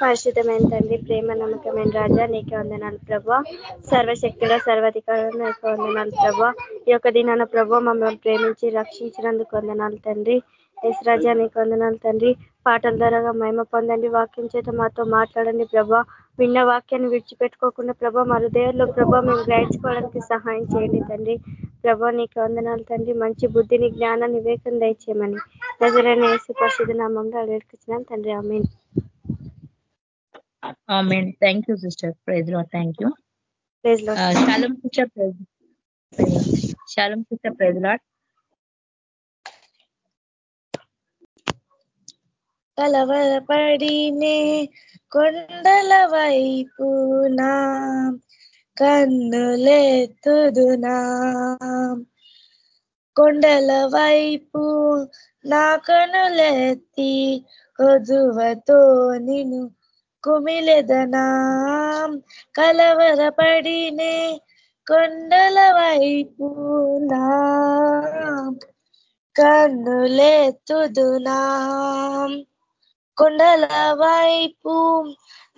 పరిశుద్ధమైన తండ్రి ప్రేమ నమ్మకమైన రాజా నీకే వందనాలు ప్రభా. సర్వశక్తుల సర్వాధికారులు నీకే వందనాలు ప్రభా. ఈ యొక్క దినాన ప్రభా మమ్మల్ని ప్రేమించి రక్షించినందుకు వందనాలు తండ్రి. ఎస్ రాజా నీకు వందనాలు తండ్రి. పాటల ద్వారా మహిమ పొందండి. వాక్యం చేత మాతో మాట్లాడండి ప్రభా. విన్న వాక్యాన్ని విడిచిపెట్టుకోకుండా ప్రభా మా హృదయాల్లో ప్రభా మేము గ్రహించుకోవడానికి సహాయం చేయండి తండ్రి. ప్రభా నీకు వందనాలు తండ్రి. మంచి బుద్ధిని జ్ఞానాన్ని వివేకం దయచేయమని. నజరైన యేసు ప్రసిద్ధ నామంలో అడిగిస్తున్నాను తండ్రి. ఆమె ఆమెన్ థ్యాంక్ యూ సిస్టర్ ప్రైజ్లో థ్యాంక్ యూ శాలం సిస్టర్ ప్రైజ్ శాలం సిస్టర్ ప్రైజ్ లాట్ కలవరపడినే కొండల వైపునా కన్నులెత్తుదునా? కొండల వైపు నా కనులెత్తి కొదువతో నిను కుమిలెదనా? కలవరపడినే కొండల వైపు కన్నులెత్తుదునా కొండల వైపు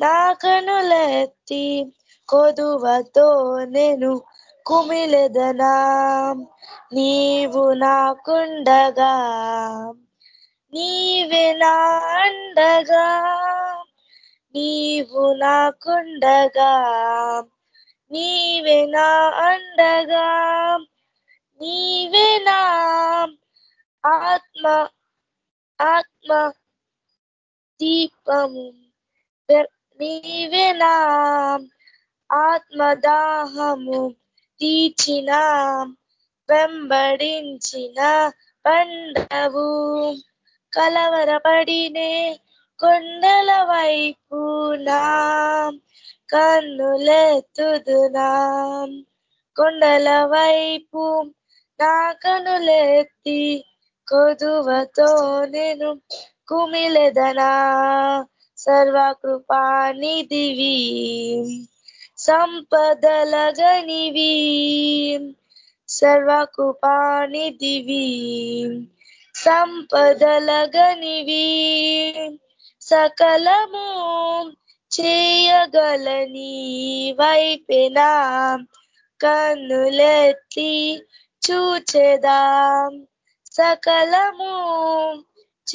నా కనులెత్తి కొదువతో నేను కుమిలెదనా? నీవు నాకుండగా నీవే నా అండగా. నీవు నాకుండగా నీవే నా అండగా నీవే నా ఆత్మ ఆత్మ దీపము. నీవే నా ఆత్మదాహము తీర్చిన వెంబడించిన పండవు. కలవరపడినే కొండల వైపు నా కన్నులెత్తుదునా కొండల వైపు నా కనులెత్తి కొదువతో నేను కుమిలెదనా. సర్వకృపానిధివి సంపదలగనివి. సర్వకృపానిధివి సంపదలగనివి. సకలము చేయగలని వైపెనా. కన్నులెత్తి చూచెదా. సకలము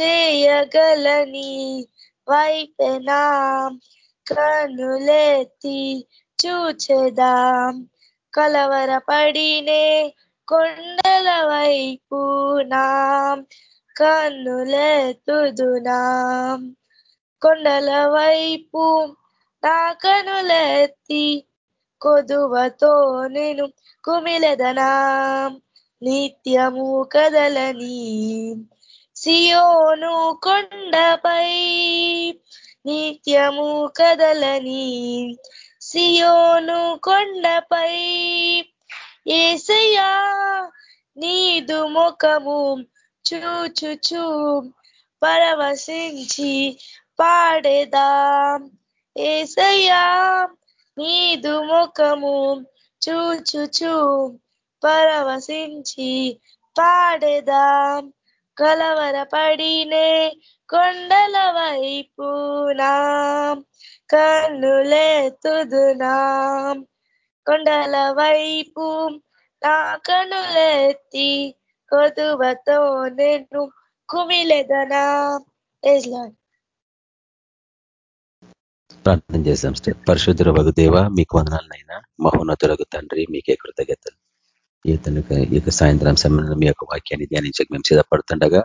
చేయగలని వైపెనా. కనులెత్తి చూచెదా. కలవరపడినే కొండల వైపు నా కన్నులెత్తుదునా. కొండల వైపు నా కనులెత్తి కొదువతో నేను కుమిలెదనా నిత్యము కదలని సియోను కొండపై. నిత్యము కదలని సియోను కొండపై. ఏసయ్యా నీదు ముఖము చూచుచూ పరవశించి పాడేదా. ఏసయ్యా నీదు ముఖము చూచుచు పరవశించి పాడేదా. కలవరపడినే కొండల వైపునా కన్నులెత్తుదునా కొండల వైపు నా కన్నులెత్తి కొదువతో నేను కుమిలెదనా. ప్రార్థన చేశాం పరిశుద్ధుల వగు దేవ మీకు వందనాలనైనా. మహోన్నతులకు తండ్రి మీకే కృతజ్ఞతలు. ఈ తనుక ఈ యొక్క సాయంత్రం సమయంలో మీ యొక్క వాక్యాన్ని ధ్యానించక మేము సిద్ధపడుతుండగా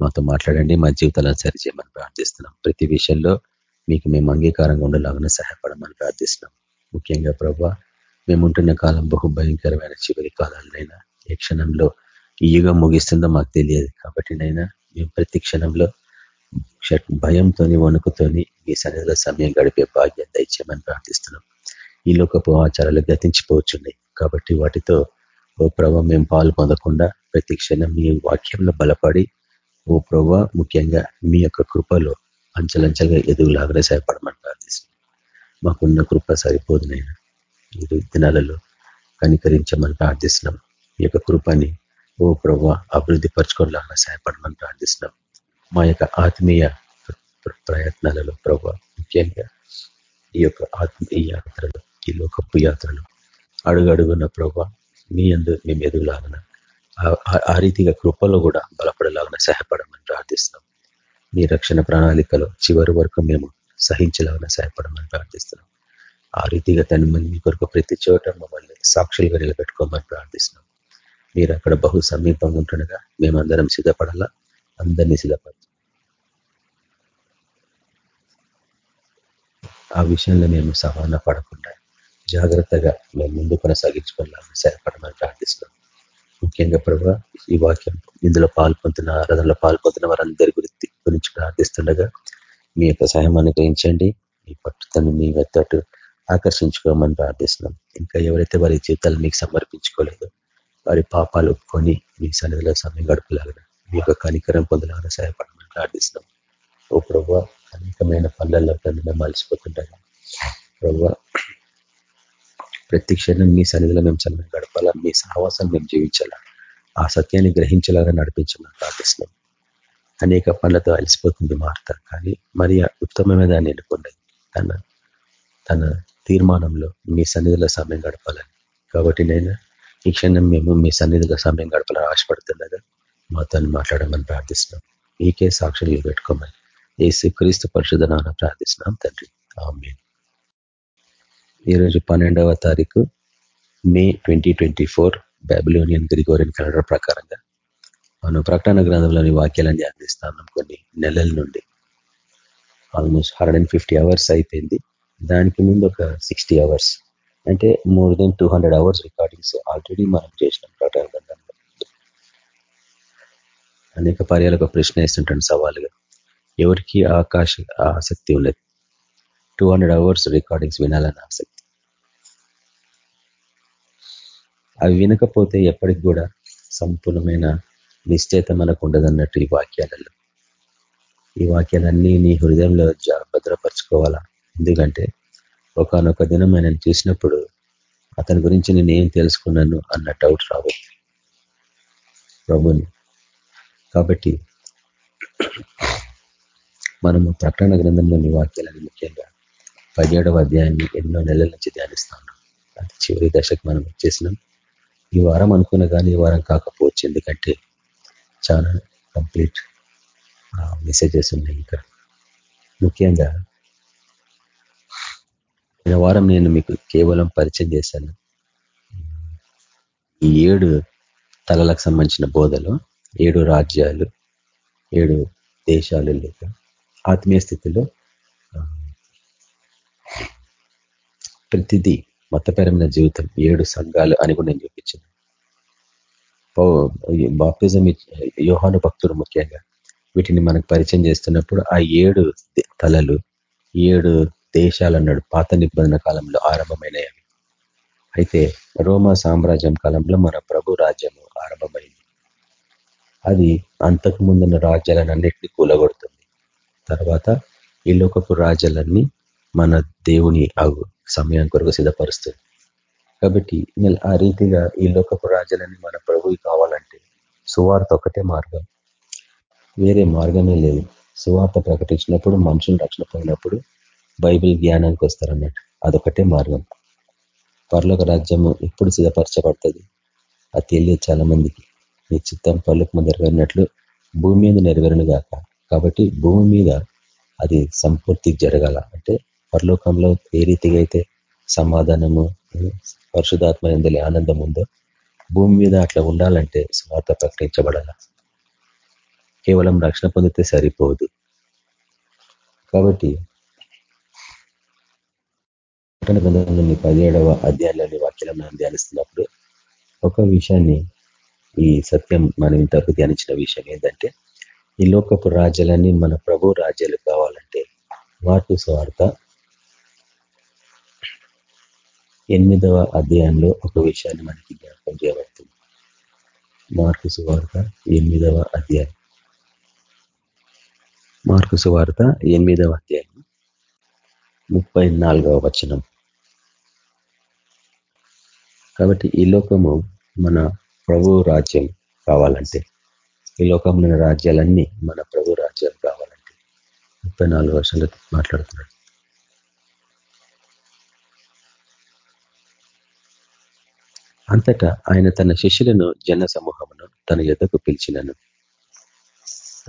మాతో మాట్లాడండి. మా జీవితాలను సరిచేయమని ప్రార్థిస్తున్నాం. ప్రతి విషయంలో మీకు మేము అంగీకారంగా ఉండేలాగానే సహాయపడమని ప్రార్థిస్తున్నాం. ముఖ్యంగా ప్రభా మేముంటున్న కాలం బహు భయంకరమైన చివరి కాలాలనైనా ఏ క్షణంలో ఈ యుగం ముగిస్తుందో మాకు తెలియదు. కాబట్టి నైనా మేము ప్రతి క్షణంలో భయంతోని వణుకుతోని మీ సన్నిధిలో సమయం గడిపే భాగ్యత ఇచ్చామని ప్రార్థిస్తున్నాం. ఈ లోకపు ఆచారాలు గతించిపోవచ్చున్నాయి కాబట్టి వాటితో ఓ ప్రభావ మేము పాలు పొందకుండా ప్రతి క్షణం మీ వాక్యంలో బలపడి ఓ ప్రభా ముఖ్యంగా మీ యొక్క కృపలో అంచలంచలుగా ఎదుగులాగానే సహాయపడమని ప్రార్థిస్తున్నాం. మాకున్న కృప సరిపోదునైనా ఈ దినాలలో కనికరించమని ప్రార్థిస్తున్నాం. ఈ యొక్క కృపని ఓ ప్రభా అభివృద్ధి పరచుకోవాలని సహాయపడమని ప్రార్థిస్తున్నాం. మా యొక్క ఆత్మీయ ప్రయత్నాలలో ప్రభా ముఖ్యంగా ఈ యొక్క ఆత్మీయ యాత్రలో ఈ లోకపు యాత్రలు అడుగడుగున్న ప్రభా మీ అందు మేము ఎదుగులాగన ఆ రీతిగా కృపలో కూడా బలపడలాగన సహాయపడమని ప్రార్థిస్తున్నాం. మీ రక్షణ ప్రణాళికలో చివరి వరకు మేము సహించలాగన సహాయపడమని ప్రార్థిస్తున్నాం. ఆ రీతిగా తన మీ కొరకు ప్రతి చోట మమ్మల్ని సాక్షులుగా నిలబెట్టుకోమని ప్రార్థిస్తున్నాం. మీరు అక్కడ బహు సమీపంగా ఉంటుండగా మేమందరం సిద్ధపడాలా. అందరినీ సిద్ధపరచు. ఆ విషయంలో మేము సమాన పడకుండా జాగ్రత్తగా మేము ముందు కొనసాగించుకోవాలని సహాయపడమని ప్రార్థిస్తున్నాం. ముఖ్యంగా ప్రభావ ఈ వాక్యం ఇందులో పాల్పొందుతున్న ఆరాధనలో పాల్పొందుతున్న వారందరి గురించి గురించి ప్రార్థిస్తుండగా మీ యొక్క సహాయం అనుగ్రహించండి. మీ పట్టుతను మీ వెత్తట్టు ఆకర్షించుకోమని ప్రార్థిస్తున్నాం. ఇంకా ఎవరైతే వారి జీవితాలు మీకు సమర్పించుకోలేదో వారి పాపాలు ఒప్పుకొని మీ సన్నిధిలో సమయం గడుపులాగా మీ యొక్క కనికరం పొందలాగా సహాయపడమని ప్రార్థిస్తున్నాం. ఓ ప్రభు అనేకమైన పనులలో తండ్రి మలిసిపోతుంటాం ప్రభు ప్రతి క్షణం మీ సన్నిధిలో మేము సమయం గడపాలా? మీ సహవాసం మేము జీవించాలా? ఆ సత్యాన్ని గ్రహించేలాగా నడిపించమని ప్రార్థిస్తున్నాం. అనేక పనులతో అలసిపోతుంది మార్త కానీ మరి ఉత్తమమైన దాన్ని ఎన్నుకోండి. తన తన తీర్మానంలో మీ సన్నిధిలో సమయం గడపాలని. కాబట్టి నేను ఈ క్షణం మేము మీ సన్నిధిలో సమయం గడపాలని ఆశపడుతుండగా మాతో మాట్లాడమని ప్రార్థిస్తున్నాం. మీకే సాక్షులు పెట్టుకోమని ఏసు క్రీస్తు పరిశుధనాన్ని ప్రార్థిస్తున్నాం తండ్రి. ఆమె ఈరోజు పన్నెండవ తారీఖు May twenty twenty four Babylonian Gregorian calendar ప్రకారంగా మనం ప్రకటన గ్రంథంలోని వాక్యాలను ధ్యానిస్తాం కొన్ని నెలల నుండి. ఆల్మోస్ట్ హండ్రెడ్ అవర్స్ అయిపోయింది. దానికి ముందు ఒక సిక్స్టీ అవర్స్ అంటే more than two hundred hours recordings already మనం చేసినాం ప్రకటన అనేక పర్యాలకు ప్రశ్న వేస్తుంటాను సవాలుగా. ఎవరికి ఆకాశ ఆసక్తి ఉండదు. టూ హండ్రెడ్ అవర్స్ రికార్డింగ్స్ వినాలని ఆసక్తి. అవి వినకపోతే ఎప్పటికి కూడా సంపూర్ణమైన నిశ్చేత మనకు ఉండదన్నట్టు ఈ వాక్యాలలో. ఈ వాక్యాలన్నీ నీ హృదయంలో భద్రపరచుకోవాలా? ఎందుకంటే ఒకనొక దినం ఆయన చూసినప్పుడు అతని గురించి నేను తెలుసుకున్నాను అన్న డౌట్ రావచ్చు ప్రభుని కాబట్టి మనము ప్రకటన గ్రంథంలోని వాక్యాలని ముఖ్యంగా పదిహేడవ అధ్యాయాన్ని ఎన్నో నెలల నుంచి ధ్యానిస్తాం అది చివరి దశకు మనం వచ్చేసినాం. ఈ వారం అనుకున్న కానీ ఈ వారం కాకపోవచ్చు. ఎందుకంటే చాలా కంప్లీట్ మెసేజెస్ ఉన్నాయి ఇక్కడ. ముఖ్యంగా ఈ వారం నేను మీకు కేవలం పరిచయం చేశాను. ఈ ఏడు తలలకు సంబంధించిన బోధలు. ఏడు రాజ్యాలు ఏడు దేశాలు లేక ఆత్మీయ స్థితిలో ప్రతిదీ మతపరమైన జీవితం ఏడు సంఘాలు అని కూడా నేను చూపించాను. బాప్తిజం యోహాను భక్తుడు ముఖ్యంగా వీటిని మనకు పరిచయం చేస్తున్నప్పుడు ఆ ఏడు తలలు ఏడు దేశాలు అన్నాడు పాత నిబంధన కాలంలో ఆరంభమైనవి. అయితే రోమా సామ్రాజ్యం కాలంలో మన ప్రభు రాజ్యము ఆరంభమైంది. అది అంతకు ముందున్న రాజ్యాలన్నింటినీ కూలగొడుతుంది. తర్వాత ఈ లోకపు రాజ్యాలన్నీ మన దేవుని అగు సమయం కొరకు సిద్ధపరుస్తుంది. కాబట్టి ఆ రీతిగా ఈ లోకపు రాజ్యాలన్నీ మన ప్రభువు కావాలంటే సువార్త ఒకటే మార్గం. వేరే మార్గమే లేదు. సువార్త ప్రకటించినప్పుడు మనుషులు రక్షణ పోయినప్పుడు బైబిల్ జ్ఞానానికి వస్తారన్నట్టు అదొకటే మార్గం. పర్లోక రాజ్యము ఎప్పుడు సిద్ధపరచబడుతుంది? అది తెలియదు చాలా మందికి నీ చిత్తం పర్లోక నెరవేరినట్లు భూమి మీద నెరవేరును గాక. కాబట్టి భూమి మీద అది సంపూర్తి జరగాల. అంటే పరలోకంలో ఏ రీతిగా అయితే సమాధానము పరిశుధాత్మ ఎందలి ఆనందం ఉందో భూమి మీద అట్లా ఉండాలంటే స్వార్థ ప్రకటించబడాల. కేవలం రక్షణ పొందితే సరిపోదు. కాబట్టి ప్రకటన గ్రంథంలోని పదిహేడవ అధ్యాయంలోని వాక్యాలను ధ్యానిస్తున్నప్పుడు ఒక విషయాన్ని ఈ సత్యం మనం ఇంతకు ధ్యానించిన విషయం ఏంటంటే ఈ లోకపు రాజ్యాలన్నీ మన ప్రభు రాజ్యాలు కావాలంటే మార్పు స్వార్థ ఎనిమిదవ అధ్యాయంలో ఒక విషయాన్ని మనకి జ్ఞాపకం చేయబడుతుంది. మార్పు సువార్త ఎనిమిదవ అధ్యాయం. మార్కు సువార్త ఎనిమిదవ అధ్యాయం ముప్పై నాలుగవ వచనం. కాబట్టి ఈ లోకము మన ప్రభు రాజ్యం కావాలంటే. ఈ లోకమున రాజ్యాలన్నీ మన ప్రభు రాజ్యాలు కావాలంటే. ముప్పై నాలుగు వర్షాలు మాట్లాడుతున్నాడు. అంతటా ఆయన తన శిష్యులను జన సమూహమును తన యుద్ధకు పిలిచినను.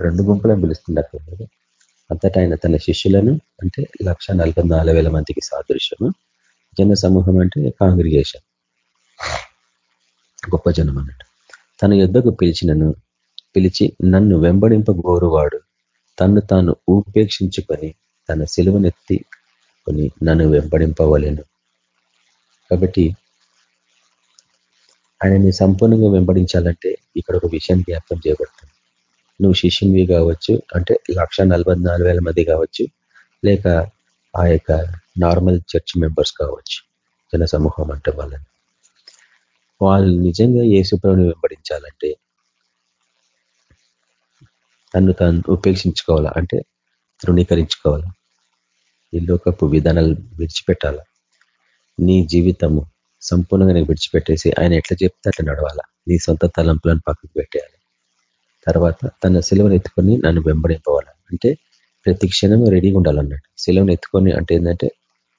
రెండు గుంపులను పిలుస్తున్నారు అంతటా ఆయన తన శిష్యులను అంటే లక్ష మందికి సాదృశ్యము జన సమూహం అంటే కాంగ్రిగేషన్. గొప్ప జనం అన్నట్టు. తన యుద్ధకు పిలిచినను పిలిచి నన్ను వెంబడింపగోరువాడు తన్ను తాను ఉపేక్షించుకొని తన సెలువనెత్తి కొని నన్ను వెంబడింపవలేను. కాబట్టి ఆయనని సంపూర్ణంగా వెంబడించాలంటే ఇక్కడ ఒక విషయం జ్ఞాపకం చేయబడుతుంది. నువ్వు శిష్యునివి కావచ్చు అంటే లక్ష మంది కావచ్చు లేక ఆ యొక్క నార్మల్ చర్చ్ మెంబర్స్ కావచ్చు జన సమూహం అంటే వాళ్ళని. వాళ్ళు నిజంగా ఏసుప్రభుని వెంబడించాలంటే తను తాను ఉపేక్షించుకోవాలా? అంటే తృణీకరించుకోవాలా? ఈ లోకపు విధానాలు విడిచిపెట్టాలా? నీ జీవితము సంపూర్ణంగా నీకు విడిచిపెట్టేసి ఆయన ఎట్లా చెప్తే అట్లా నడవాలా? నీ సొంత తలంపులను పక్కకు పెట్టేయాలి? తర్వాత తన సెలవును ఎత్తుకొని నన్ను వెంబడింపవాలా? అంటే ప్రతి క్షణం రెడీగా ఉండాలన్నట్టు సెలవును ఎత్తుకొని అంటే ఏంటంటే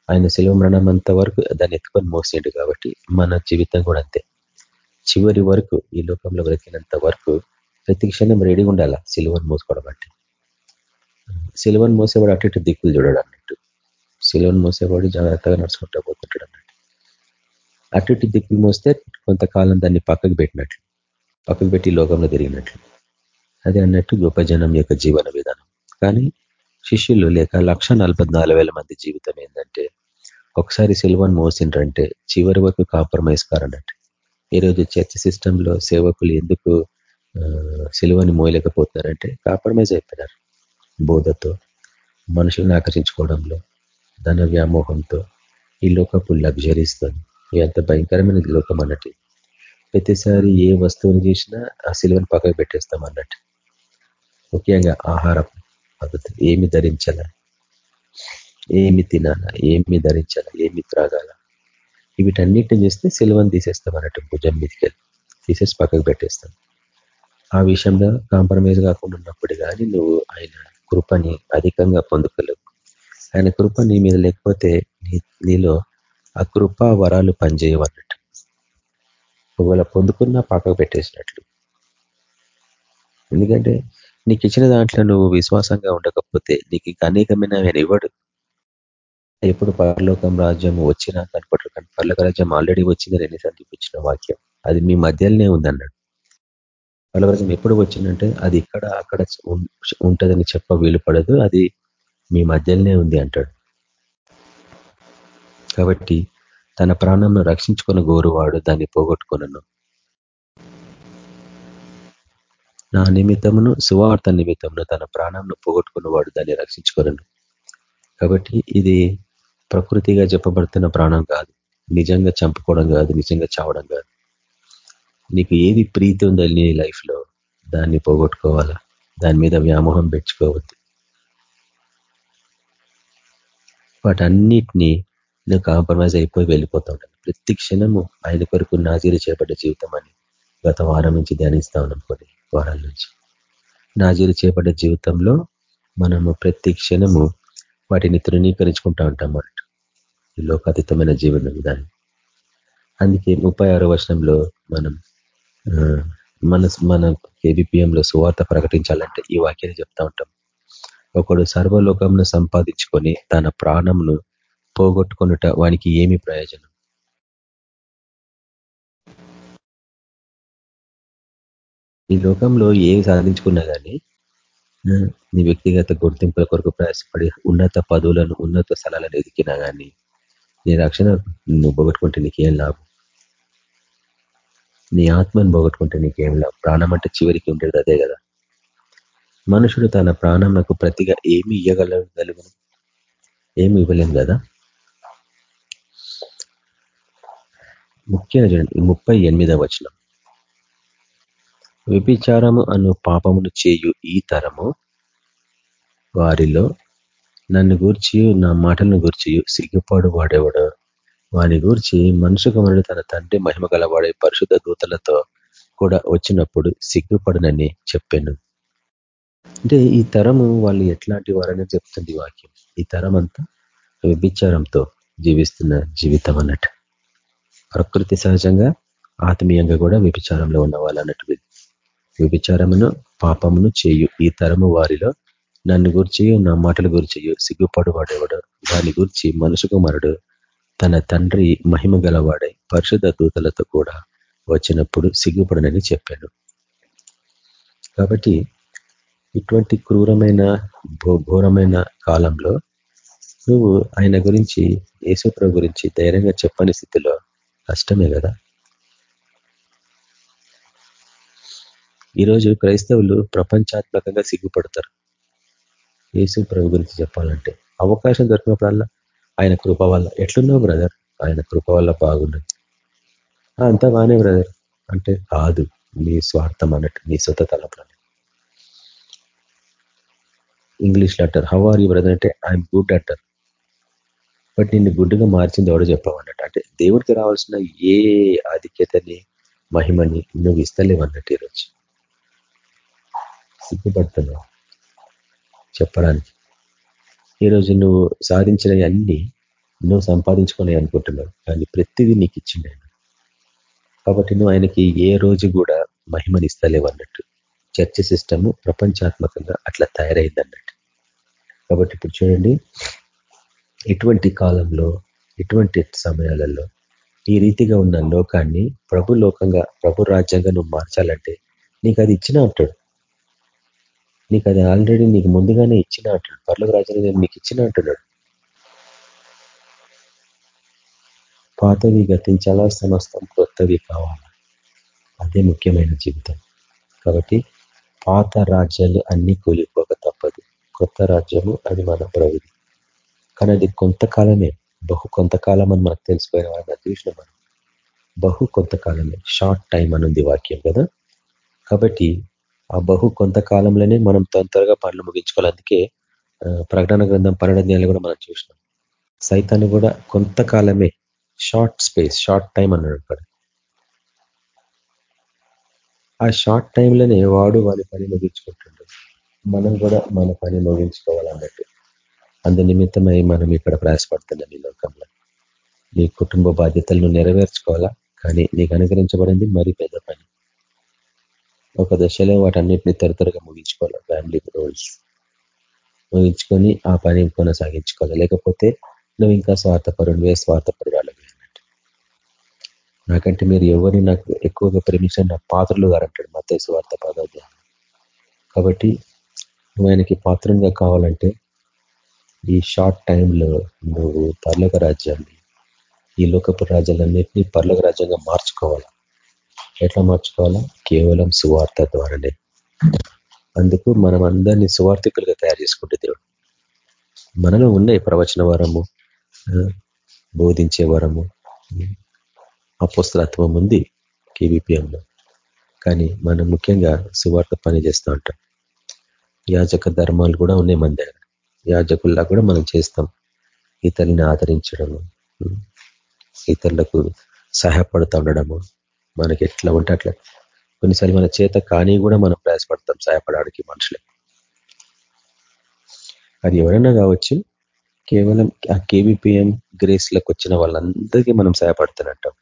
ఆయన సెలవు మరణం అంత వరకు దాన్ని ఎత్తుకొని మోసేడు కాబట్టి మన జీవితం కూడా అంతే. చివరి వరకు ఈ లోకంలో బ్రతికినంత వరకు ప్రతి క్షణం రెడీ ఉండాలా? సిల్వర్ మోసుకోవడం అంటే సిలువను మోసేవాడు అటు ఇటు దిక్కులు చూడడం అన్నట్టు. సిలువను మోసేవాడు జాగ్రత్తగా నడుచుకుంటూ పోతుంటాడు అన్నట్టు. అటు ఇటు దిక్కులు మోస్తే కొంతకాలం దాన్ని పక్కకు పెట్టినట్లు పక్కకు పెట్టి లోకంలో తిరిగినట్లు. అది అన్నట్టు గొప్ప జనం యొక్క జీవన విధానం. కానీ శిష్యులు లేక లక్ష మంది జీవితం ఏంటంటే ఒకసారి సిల్వన్ మోసిండ్రంటే చివరి వరకు కాంప్రమైజ్ కారన్నట్టు ఈరోజు చర్చ్ సిస్టంలో సేవకులు ఎందుకు సిలువని మోయలేకపోతున్నారంటే కాంప్రమైజ్ అయిపోయినారు బోధతో మనుషులను ఆకర్షించుకోవడంలో ధన వ్యామోహంతో ఈ లోకపు లగ్జరీస్తో ఎంత భయంకరమైన లోకం అన్నట్టు. ప్రతిసారి ఏ వస్తువుని చేసినా ఆ సిలువని పక్కకు పెట్టేస్తాం అన్నట్టు. ముఖ్యంగా ఆహారం పద్ధతులు ఏమి ధరించాల? ఏమి తినాలా? ఏమి ధరించాలా? ఏమి త్రాగాల? వీటన్నిటిని చేస్తే సిలువని తీసేస్తాం అన్నట్టు భుజం మీదకి తీసేసి పక్కకు పెట్టేస్తాం. ఆ విషయంలో కాంప్రమైజ్ కాకుండా ఉన్నప్పుడు కానీ నువ్వు ఆయన కృపని అధికంగా పొందుకోలేవు. ఆయన కృప నీ మీద లేకపోతే నీలో ఆ కృప వరాలు పనిచేయవన్నట్టు ఒకవేళ పొందుకున్నా పక్కకు పెట్టేసినట్లు. ఎందుకంటే నీకు ఇచ్చిన దాంట్లో నువ్వు విశ్వాసంగా ఉండకపోతే నీకు ఇంకా అనేకమైన ఆయన ఇవ్వడు. ఎప్పుడు పరలోకం రాజ్యం వచ్చినా కనపడరు కానీ పర్లోక రాజ్యం ఆల్రెడీ వచ్చిందని ఎన్నిసార్లు చూపించిన వాక్యం. అది మీ మధ్యలోనే ఉందన్నాడు. పర్లోక రాజ్యం ఎప్పుడు వచ్చిందంటే అది ఇక్కడ అక్కడ ఉంటుందని చెప్ప వీలు పడదు అది మీ మధ్యలోనే ఉంది అంటాడు. కాబట్టి తన ప్రాణంను రక్షించుకున్న గోరువాడు దాన్ని పోగొట్టుకున్నాను నా నిమిత్తమును సువార్త నిమిత్తమును తన ప్రాణంను పోగొట్టుకున్నవాడు దాన్ని రక్షించుకోరను కాబట్టి ఇది ప్రకృతిగా చెప్పబడుతున్న ప్రాణం కాదు. నిజంగా చంపుకోవడం కాదు నిజంగా చావడం కాదు. నీకు ఏది ప్రీతి ఉందో నీ లైఫ్లో దాన్ని పోగొట్టుకోవాలా? దాని మీద వ్యామోహం పెంచుకోవద్దు. వాటన్నిటినీ నువ్వు కాంప్రమైజ్ అయిపోయి వెళ్ళిపోతూ ఉంటాను ప్రతి క్షణము ఆయన కొరకు నాజీరు చేపట్టే జీవితం అని గత వారం నుంచి ధ్యానిస్తా ఉన్నాం కొన్ని వారాల నుంచి. నాజీరు చేపట్టే జీవితంలో మనము ప్రతి క్షణము వాటిని తృణీకరించుకుంటూ ఉంటాం అన్నట్టు ఈ లోకాతీతమైన జీవన విధానం. అందుకే ముప్పై ఆరో వర్షంలో మనం మన మన కేబిపిఎంలో సువార్త ప్రకటించాలంటే ఈ వాక్యాన్ని చెప్తా ఉంటాం. ఒకడు సర్వలోకంను సంపాదించుకొని తన ప్రాణంను పోగొట్టుకున్నట వానికి ఏమి ప్రయోజనం? ఈ లోకంలో ఏం సాధించుకున్నా కానీ నీ వ్యక్తిగత గుర్తింపుల కొరకు ప్రయాసపడి ఉన్నత పదవులను ఉన్నత స్థలాలను ఎదికినా కానీ నీ రక్షణ నువ్వు పోగొట్టుకుంటే నీకేం లాభం? నీ ఆత్మను పోగొట్టుకుంటే నీకేం లాభం? ప్రాణం అంటే చివరికి ఉండేది అదే కదా. మనుషుడు తన ప్రాణంకు ప్రతిగా ఏమి ఇవ్వగలగలుగును ఏమి ఇవ్వలేం కదా. ముఖ్యంగా చూడండి ముప్పై ఎనిమిదవ వచనం. వ్యభిచారము అను పాపమును చేయు ఈ తరము వారిలో నన్ను గూర్చి నా మాటలను గూర్చి సిగ్గుపాడు వాడేవాడు? వాని గూర్చి మనుషు కుమారుడు తన తండ్రి మహిమ గలవాడే పరిశుద్ధ దూతలతో కూడా వచ్చినప్పుడు సిగ్గుపడనని చెప్పాను. అంటే ఈ తరము వాళ్ళు ఎట్లాంటి వారని చెప్తుంది వాక్యం. ఈ తరం అంతా వ్యభిచారంతో జీవిస్తున్న జీవితం అన్నట్టు. ప్రకృతి సహజంగా ఆత్మీయంగా కూడా వ్యభిచారంలో ఉన్న వాళ్ళు అన్నట్టు వ్యభిచారమును పాపమును చేయు ఈ తరము వారిలో నన్ను గురించి నా మాటల గురించి సిగ్గుపడువాడేవాడు? దాని గురించి మనుషు కుమారుడు తన తండ్రి మహిమ గలవాడై పరిశుద్ధ దూతలతో కూడా వచ్చినప్పుడు సిగ్గుపడనని చెప్పాను. కాబట్టి ఇటువంటి క్రూరమైన ఘోరమైన కాలంలో నువ్వు ఆయన గురించి యేసుప్రభు గురించి ధైర్యంగా చెప్పని స్థితిలో కష్టమే కదా ఈరోజు క్రైస్తవులు ప్రపంచాత్మకంగా సిగ్గుపడతారు. యేసు ప్రభు గురించి చెప్పాలంటే అవకాశం దొరికినప్పుడల్లా ఆయన కృప వల్ల ఎట్లున్నావు బ్రదర్? ఆయన కృప వల్ల బాగున్నది అంతా బానే బ్రదర్. అంటే కాదు నీ స్వార్థం అన్నట్టు నీ సొంత తలపులని ఇంగ్లీష్లో అంటారు హౌ ఆర్ యూ బ్రదర్? అంటే ఐఎమ్ గుడ్ అంటారు బట్ నిన్ను గుడ్డుగా మార్చింది ఎవడో చెప్పావన్నట్టు అంటే దేవుడికి రావాల్సిన ఏ ఆధిక్యతని మహిమని నువ్వు ఇస్తలేవు అన్నట్టు ఈరోజు. సిగ్గుపడుతున్నావు. చెప్పడానికి. ఈరోజు నువ్వు సాధించిన అన్ని నువ్వు సంపాదించుకొని అనుకుంటున్నావు. కానీ ప్రతిదీ నీకు ఇచ్చింది ఆయన. కాబట్టి నువ్వు ఆయనకి ఏ రోజు కూడా మహిమనిస్తలేవు అన్నట్టు. చర్చ సిస్టము ప్రపంచాత్మకంగా అట్లా తయారైంది అన్నట్టు. కాబట్టి ఇప్పుడు చూడండి. ఇటువంటి కాలంలో ఇటువంటి సమయాలలో ఈ రీతిగా ఉన్న లోకాన్ని ప్రభు లోకంగా ప్రభు రాజ్యంగా నువ్వు మార్చాలంటే నీకు అది ఇచ్చిన అంటాడు. నీకు అది ఆల్రెడీ నీకు ముందుగానే ఇచ్చిన అంటాడు పర్లకు రాజ్యాన్ని నేను నీకు ఇచ్చిన అంటున్నాడు. పాతవి గతించాలా సమస్తం కొత్తవి కావాలా? అదే ముఖ్యమైన జీవితం. కాబట్టి పాత రాజ్యాలు అన్ని కూలిపోక తప్పదు. కొత్త రాజ్యము అది మన ప్రవిధి. కానీ అది కొంతకాలమే బహు కొంతకాలం అని మనకు తెలిసిపోయిన వాళ్ళని చూసిన మనం. బహు కొంతకాలమే షార్ట్ టైం అనుంది వాక్యం కదా? కాబట్టి ఆ బహు కొంతకాలంలోనే మనం తొందరగా పనులు ముగించుకోవాలి. అందుకే ప్రకటన గ్రంథం పన్నెండు కూడా మనం చూసినాం. సైతాన్ని కూడా కొంతకాలమే షార్ట్ స్పేస్ షార్ట్ టైం అన్నాడు అక్కడ ఆ షార్ట్ టైంలోనే వాడు వాడి పని ముగించుకుంటుండ్రు మనం కూడా మన పని ముగించుకోవాలన్నట్టు అందు నిమిత్తమై మనం ఇక్కడ ప్రయాసపడుతున్నాం ఈ లోకంలో. నీ కుటుంబ బాధ్యతలను నెరవేర్చుకోవాలా? కానీ నీకు అనుగ్రహించబడింది మరి పెద్ద పని. ఒక దశలో వాటన్నిటిని త్వర త్వరగా ముగించుకోవాలి. ఫ్యామిలీ రోల్స్ ముగించుకొని ఆ పని కొనసాగించుకోవాలి. లేకపోతే నువ్వు ఇంకా స్వార్థపరుడివే స్వార్థపరురాలవి అన్నట్టు. నాకంటే మీరు ఎవరిని నాకు ఎక్కువగా ప్రేమించిన నా పాత్రలు గారంటాడు మత స్వార్థ పదార్థం కాబట్టి నువ్వు ఆయనకి పాత్రంగా కావాలంటే ఈ షార్ట్ టైంలో నువ్వు పర్లోక రాజ్యాన్ని ఈ లోకపు రాజ్యాలన్నింటినీ పర్లోక రాజ్యంగా మార్చుకోవాలి. ఎట్లా మార్చుకోవాలా? కేవలం సువార్త ద్వారానే. అందుకు మనం అందరినీ సువార్థికులుగా తయారు చేసుకుంటే దేవుడు మనలో ఉన్నాయి ప్రవచన వరము బోధించే వరము అపోస్తలత్వం ఉంది కేబిపిఎంలో కానీ మనం ముఖ్యంగా సువార్త పని చేస్తూ ఉంటాం. యాజక ధర్మాలు కూడా ఉన్నాయి మన దగ్గర. యాజకుల్లా కూడా మనం చేస్తాం. ఇతరులని ఆదరించడము ఇతరులకు సహాయపడుతూ ఉండడము మనకి ఎట్లా ఉంటే అట్లా. కొన్నిసార్లు మన చేత కానీ కూడా మనం ప్రయాసపడతాం సహాయపడడానికి మనుషులే అది ఎవరైనా కావచ్చు కేవలం ఆ కేబిపిఎం గ్రేస్లకు వచ్చిన వాళ్ళందరికీ మనం సహాయపడుతున్నట్టాం.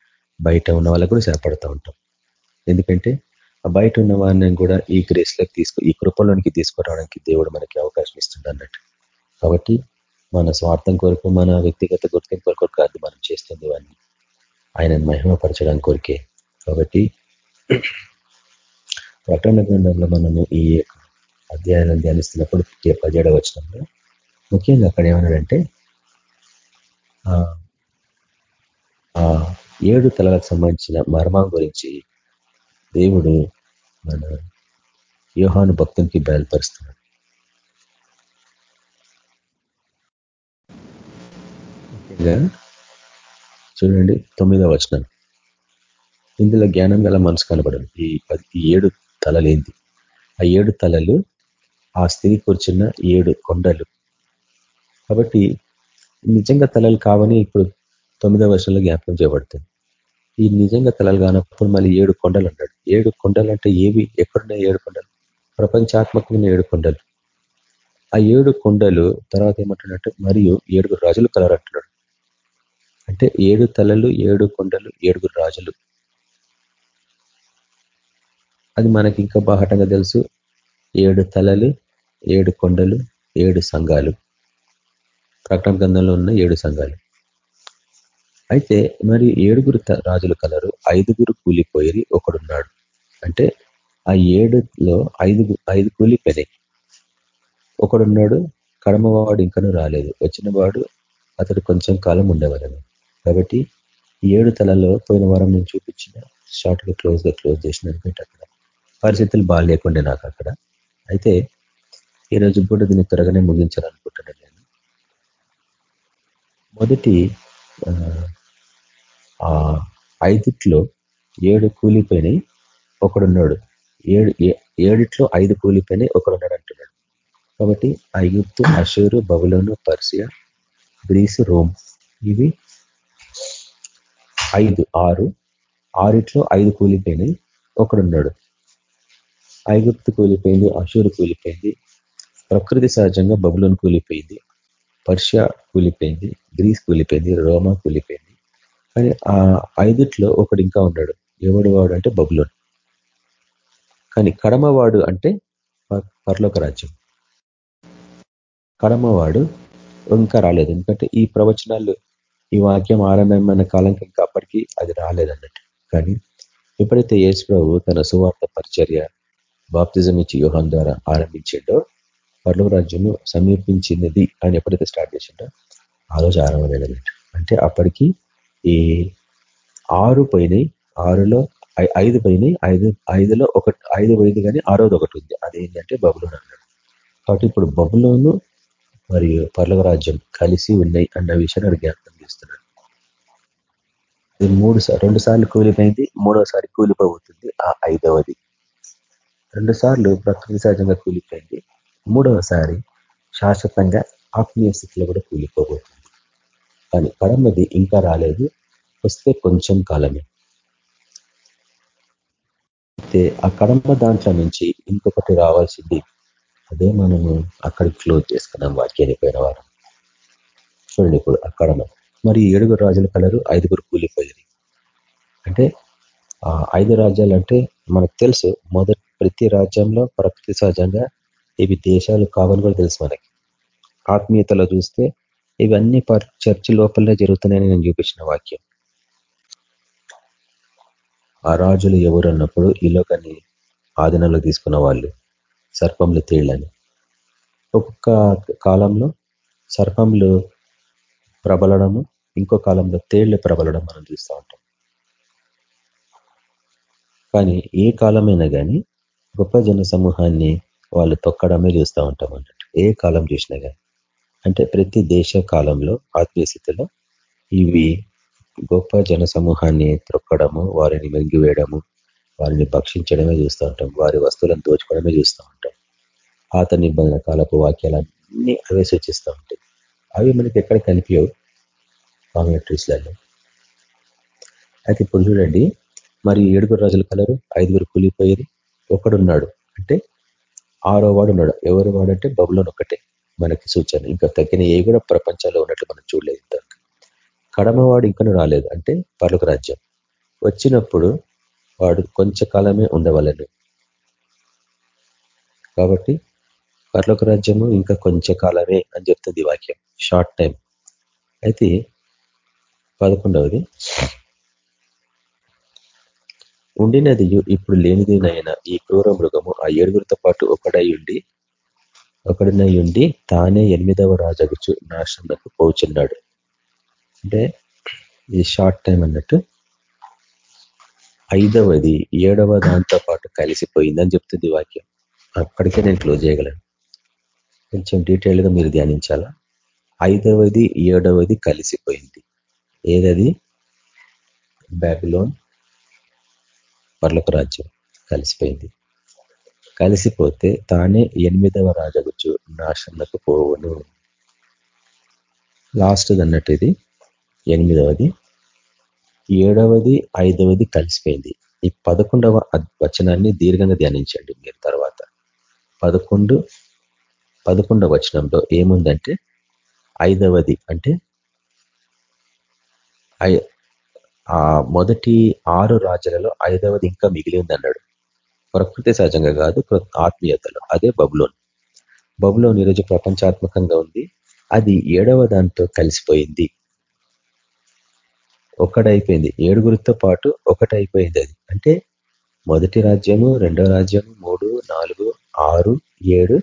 బయట ఉన్న వాళ్ళకు కూడా సహాయపడుతూ ఉంటాం. ఎందుకంటే ఆ బయట ఉన్న వారిని కూడా ఈ గ్రేస్లకు తీసుకు ఈ కృపలోనికి తీసుకురావడానికి దేవుడు మనకి అవకాశం ఇస్తుంది అన్నట్టు. కాబట్టి మన స్వార్థం కొరకు మన వ్యక్తిగత గుర్తింపు కొరకు అది మనం చేస్తుంది ఇవన్నీ. ఆయనను మహిమపరచడానికి కోరికే. కాబట్టి ప్రకటన గ్రంథంలో మనము ఈ అధ్యయనం ధ్యానిస్తున్నప్పుడు పదిహేడవ వచ్చినప్పుడు ముఖ్యంగా అక్కడ ఏమన్నాడంటే ఆ ఏడు తలలకు సంబంధించిన మర్మం గురించి దేవుడు మన వ్యూహాను భక్తునికి బయలుపరుస్తున్నాడు. చూడండి తొమ్మిదవ వచనం. ఇందులో జ్ఞానం గల మనసు కనబడదు ఈ ఏడు తలలేంది? ఆ ఏడు తలలు ఆ స్థితి కూర్చున్న ఏడు కొండలు. కాబట్టి నిజంగా తలలు కావని ఇప్పుడు తొమ్మిదవ వర్షంలో జ్ఞాపకం చేయబడుతుంది. ఈ నిజంగా తలలు కానప్పుడు మళ్ళీ ఏడు కొండలు అన్నాడు ఏడు కొండలు అంటే ఏవి? ఎక్కడున్నాయి ఏడు కొండలు? ప్రపంచాత్మకమైన ఏడు కొండలు. ఆ ఏడు కొండలు తర్వాత ఏమంటున్నట్టు మరియు ఏడుగురు రాజులు కలరంటున్నాడు అంటే ఏడు తలలు ఏడు కొండలు ఏడుగురు రాజులు. అది మనకి ఇంకా బాహటంగా తెలుసు. ఏడు తలలు ఏడు కొండలు ఏడు సంఘాలు. ప్రకటన గ్రంథంలో ఉన్న ఏడు సంఘాలు. అయితే మరి ఏడుగురు రాజులు కలరు ఐదుగురు కూలిపోయి ఒకడున్నాడు. అంటే ఆ ఏడులో ఐదు ఐదు కూలిపోయినాయి. ఒకడున్నాడు కడమవాడు ఇంకనూ రాలేదు. వచ్చిన వాడు అతడు కొంచెం కాలం ఉండేవాళ్ళని కాబట్టి ఏడు తలలో పోయిన వారం నేను చూపించిన షార్ట్గా క్లోజ్గా క్లోజ్గా క్లోజ్ అక్కడ పరిస్థితులు బాగాలేకుండే నాకు అక్కడ. అయితే ఈరోజు కూడా దీన్ని త్వరగానే ముగించాలనుకుంటున్నాను నేను. మొదటి ఆ ఐదుట్లో ఏడు కూలిపోయినాయి ఒకడున్నాడు. ఏడు ఏడిట్లో ఐదు కూలిపోయినాయి ఒకడున్నాడు అంటున్నాడు. కాబట్టి ఐగుప్తు అషూరు బబులోను పర్సియా గ్రీసు రోమ్ ఇవి ఐదు ఆరు ఆరిట్లో ఐదు కూలిపోయినాయి ఒకడున్నాడు. ఐగుప్తు కూలిపోయింది అషూరు కూలిపోయింది ప్రకృతి సహజంగా బబులోన్ కూలిపోయింది పర్షియా కూలిపోయింది గ్రీస్ కూలిపోయింది రోమా కూలిపోయింది. కానీ ఆ ఐదుట్లో ఒకడు ఇంకా ఉన్నాడు. ఎవడు వాడు అంటే బబులోన్. కానీ కడమవాడు అంటే పర్లోక రాజ్యం. కడమవాడు ఇంకా రాలేదు. ఎందుకంటే ఈ ప్రవచనాలు ఈ వాక్యం ఆరంభమైన కాలంకి ఇంకా అప్పటికీ అది రాలేదన్నట్టు. కానీ ఎప్పుడైతే యేసు ప్రభు తన సువార్త పరిచర్య బాప్తిజం ఇచ్చి వ్యూహం ద్వారా ఆరంభించిండో. పర్లో రాజ్యము సమీపించినది అని ఎప్పుడైతే స్టార్ట్ చేసిండో ఆ రోజు ఆరంభమైనది అంటే అప్పటికి ఈ ఆరు పోయినాయి ఆరులో ఐదు పోయినాయి ఐదు ఐదులో ఒకటి ఐదు పోయింది కానీ ఆరోది ఒకటి ఉంది. అదేంటంటే బబులోన్ అన్నాడు. కాబట్టి ఇప్పుడు బబులోను మరియు పర్లవ రాజ్యం కలిసి ఉన్నాయి అన్న విషయాన్ని జ్ఞాపకం చేస్తున్నాడు. ఇది మూడు రెండు సార్లు కూలిపోయింది మూడోసారి కూలిపోబోతుంది ఆ ఐదవది. రెండు సార్లు ప్రకృతి సహజంగా కూలిపోయింది. మూడవసారి శాశ్వతంగా ఆత్మీయ స్థితిలో కూడా కూలిపోబోతుంది. కానీ పరమది ఇంకా రాలేదు. వస్తే కొంచెం కాలమే. అయితే ఆ కడమ దాంట్లో నుంచి ఇంకొకటి రావాల్సింది అదే మనము అక్కడికి క్లోజ్ చేసుకున్నాం వాక్యాన్ని పోయిన వారం. చూడండి ఇప్పుడు అక్కడ మరి ఏడుగురు రాజుల కలరు ఐదుగురు కూలిపోయారు. అంటే ఐదు రాజ్యాలు అంటే మనకు తెలుసు మొదటి ప్రతి రాజ్యంలో ప్రకృతి సహజంగా ఇవి దేశాలు కావని కూడా తెలుసు మనకి. ఆత్మీయతలో చూస్తే ఇవన్నీ చర్చి లోపలనే జరుగుతున్నాయని నేను చూపించిన వాక్యం. ఆ రాజులు ఎవరు అన్నప్పుడు ఈ లోకాన్ని ఆధీనంలో తీసుకున్న వాళ్ళు సర్పంలు తేళ్ళని. ఒక్కొక్క కాలంలో సర్పంలు ప్రబలడము ఇంకో కాలంలో తేళ్ళు ప్రబలడం మనం చూస్తూ ఉంటాం. కానీ ఏ కాలమైనా కానీ గొప్ప జన సమూహాన్ని వాళ్ళు తొక్కడమే చూస్తూ ఉంటాం అన్నట్టు. ఏ కాలం చూసినా కానీ అంటే ప్రతి దేశ కాలంలో ఆత్మీయ స్థితిలో ఇవి గొప్ప జన సమూహాన్ని త్రొక్కడము వారిని మెంగివేయడము వారిని భక్షించడమే చూస్తూ ఉంటాం. వారి వస్తువులను దోచుకోవడమే చూస్తూ ఉంటాం. పాత నిబంధన కాలపు వాక్యాలన్నీ అవే సూచిస్తూ ఉంటాయి. అవి మనకి ఎక్కడ కనిపించవు? కామెంట్రీస్లలో అయితే ఇప్పుడు చూడండి. మరి ఏడుగురు రాజులు కలరు? ఐదుగురు కూలిపోయేది? ఒకడున్నాడు. అంటే ఆరో వాడు ఉన్నాడు ఎవరు వాడంటే బబులోని ఒకటే మనకి సూచన. ఇంకా తగ్గిన ఏ కూడా ప్రపంచంలో ఉన్నట్లు మనం చూడలేదు ఇంతకు కడమవాడు ఇంకనూ రాలేదు. అంటే పర్లకు రాజ్యం. వచ్చినప్పుడు వాడు కొంచెం కాలమే ఉండవలను. కాబట్టి పర్లోక రాజ్యము ఇంకా కొంచెం కాలమే అని చెప్తుంది వాక్యం. షార్ట్ టైం అయితే పదకొండవది. ఉండినది ఇప్పుడు లేనిదినైనా ఈ క్రూర మృగము ఆ ఏడుగురితో పాటు ఒకడై ఉండి ఒకడినై ఉండి తానే ఎనిమిదవ రాజగుచు నాశనకు పోచున్నాడు అంటే ఇది షార్ట్ టైం అన్నట్టు. ఐదవది ఏడవ దాంతో పాటు కలిసిపోయిందని చెప్తుంది వాక్యం. అక్కడికే నేను క్లోజ్ చేయగలను. కొంచెం డీటెయిల్గా మీరు ధ్యానించాలా? ఐదవది ఏడవది కలిసిపోయింది. ఏదది? బ్యాబిలోన్ పర్లక రాజ్యం కలిసిపోయింది. కలిసిపోతే తానే ఎనిమిదవ రాజగుచ్చు నాశనకు పోవును. లాస్ట్ అన్నట్టు ఇది. ఎనిమిదవది. ఏడవది ఐదవది కలిసిపోయింది. ఈ పదకొండవ వచనాన్ని దీర్ఘంగా ధ్యానించండి మీరు తర్వాత. పదకొండు పదకొండవ వచనంలో ఏముందంటే ఐదవది అంటే ఆ మొదటి ఆరు రాజ్యాలలో ఐదవది ఇంకా మిగిలి ఉంది అన్నాడు ప్రకృతి సహజంగా కాదు ఆత్మీయతలో. అదే బబులోన్. బబులోన్ ఈరోజు ప్రపంచాత్మకంగా ఉంది. అది ఏడవ దాంతో కలిసిపోయింది. ఒకటైపోయింది. ఏడుగురితో పాటు ఒకటైపోయింది అది. అంటే మొదటి రాజ్యము రెండో రాజ్యము మూడు నాలుగు ఆరు ఏడు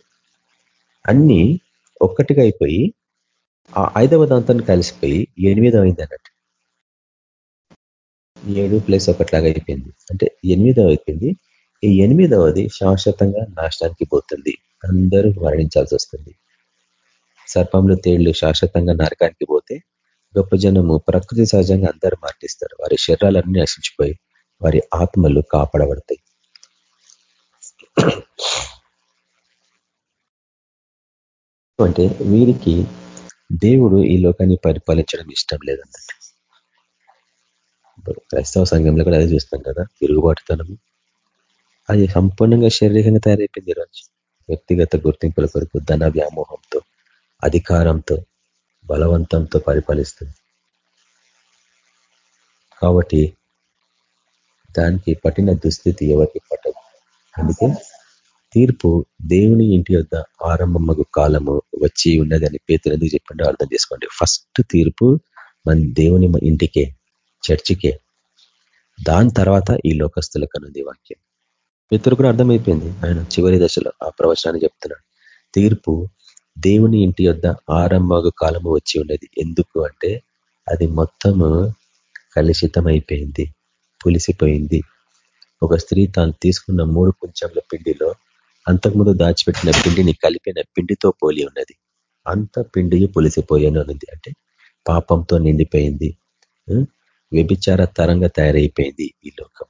అన్ని ఒక్కటిగా అయిపోయి ఆ ఐదవ దాంతో కలిసిపోయి ఎనిమిదవ అయింది అన్నట్టు ఏడు ప్లస్ ఒకటిలాగా అయిపోయింది. అంటే ఎనిమిదవ అయిపోయింది. ఈ ఎనిమిదవది శాశ్వతంగా నాశనానికి పోతుంది. అందరూ మరణించాల్సి వస్తుంది. సర్పంలో తేళ్ళు శాశ్వతంగా నరకానికి పోతే గొప్ప జనము ప్రకృతి సహజంగా అందరూ మరణిస్తారు. వారి శరీరాలన్నీ నశించిపోయి వారి ఆత్మలు కాపాడబడతాయి. అంటే వీరికి దేవుడు ఈ లోకాన్ని పరిపాలించడం ఇష్టం లేదన్నట్టు. క్రైస్తవ సంఘంలో కూడా అదే చూస్తాం కదా తిరుగుబాటుతనము. అది సంపూర్ణంగా శారీరకంగా తయారైపోయింది ఈరోజు వ్యక్తిగత గుర్తింపుల కొరకు ధన వ్యామోహంతో అధికారంతో బలవంతంతో పరిపాలిస్తుంది. కాబట్టి దానికి పట్టిన దుస్థితి ఎవరికి పట్టదు. అందుకే తీర్పు దేవుని ఇంటి యొక్క ఆరంభమ్మకు కాలము వచ్చి ఉన్నదని పేతులు ఎందుకు చెప్పిండో అర్థం చేసుకోండి. ఫస్ట్ తీర్పు మన దేవుని ఇంటికే. చర్చికే. దాని తర్వాత ఈ లోకస్తులకు అన్నది వాక్యం మిత్రులు కూడా అర్థమైపోయింది ఆయన చివరి దశలో ఆ ప్రవచనాన్ని చెప్తున్నాడు. తీర్పు దేవుని ఇంటి యొద్ ఆరంభ కాలము వచ్చి ఉన్నది. ఎందుకు అంటే అది మొత్తము కలుషితమైపోయింది పులిసిపోయింది. ఒక స్త్రీ తాను తీసుకున్న మూడు కుంచెంల పిండిలో అంతకుముందు దాచిపెట్టిన పిండిని కలిపిన పిండితో పోలి ఉన్నది. అంత పిండి పులిసిపోయాను అన్నది అంటే పాపంతో నిండిపోయింది. వ్యభిచార తరంగా తయారైపోయింది ఈ లోకం.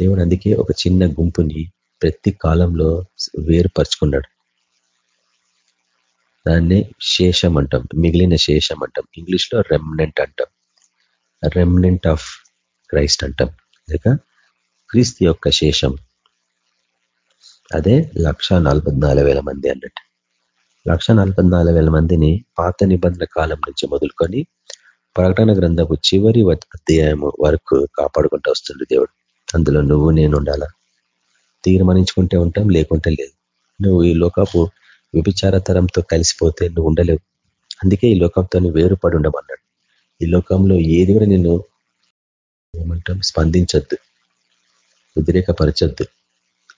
దేవుడు అందుకే ఒక చిన్న గుంపుని ప్రతి కాలంలో వేరుపరుచుకున్నాడు. దాన్నే శేషం అంటాం మిగిలిన శేషం అంటాం. ఇంగ్లీష్లో రెమ్నెంట్ అంటాం. రెమ్నెంట్ ఆఫ్ క్రైస్ట్ అంటాం. లేక క్రీస్తు యొక్క శేషం. అదే లక్ష మంది అన్నట్టు. లక్ష మందిని పాత నిబంధన కాలం నుంచి మొదలుకొని ప్రకటన గ్రంథపు చివరి అధ్యాయము వరకు కాపాడుకుంటూ వస్తుంది దేవుడు. అందులో నువ్వు నేను ఉండాలా? తీర్మానించుకుంటే ఉంటాం లేకుంటే లేదు. నువ్వు ఈ లోకపు విభిచారతరంతో కలిసిపోతే నువ్వు ఉండలేవు. అందుకే ఈ లోకంతో వేరుపడి ఉండమన్నాడు. ఈ లోకంలో ఏది కూడా నేను ఏమంటాం స్పందించొద్దు. వ్యతిరేకపరచొద్దు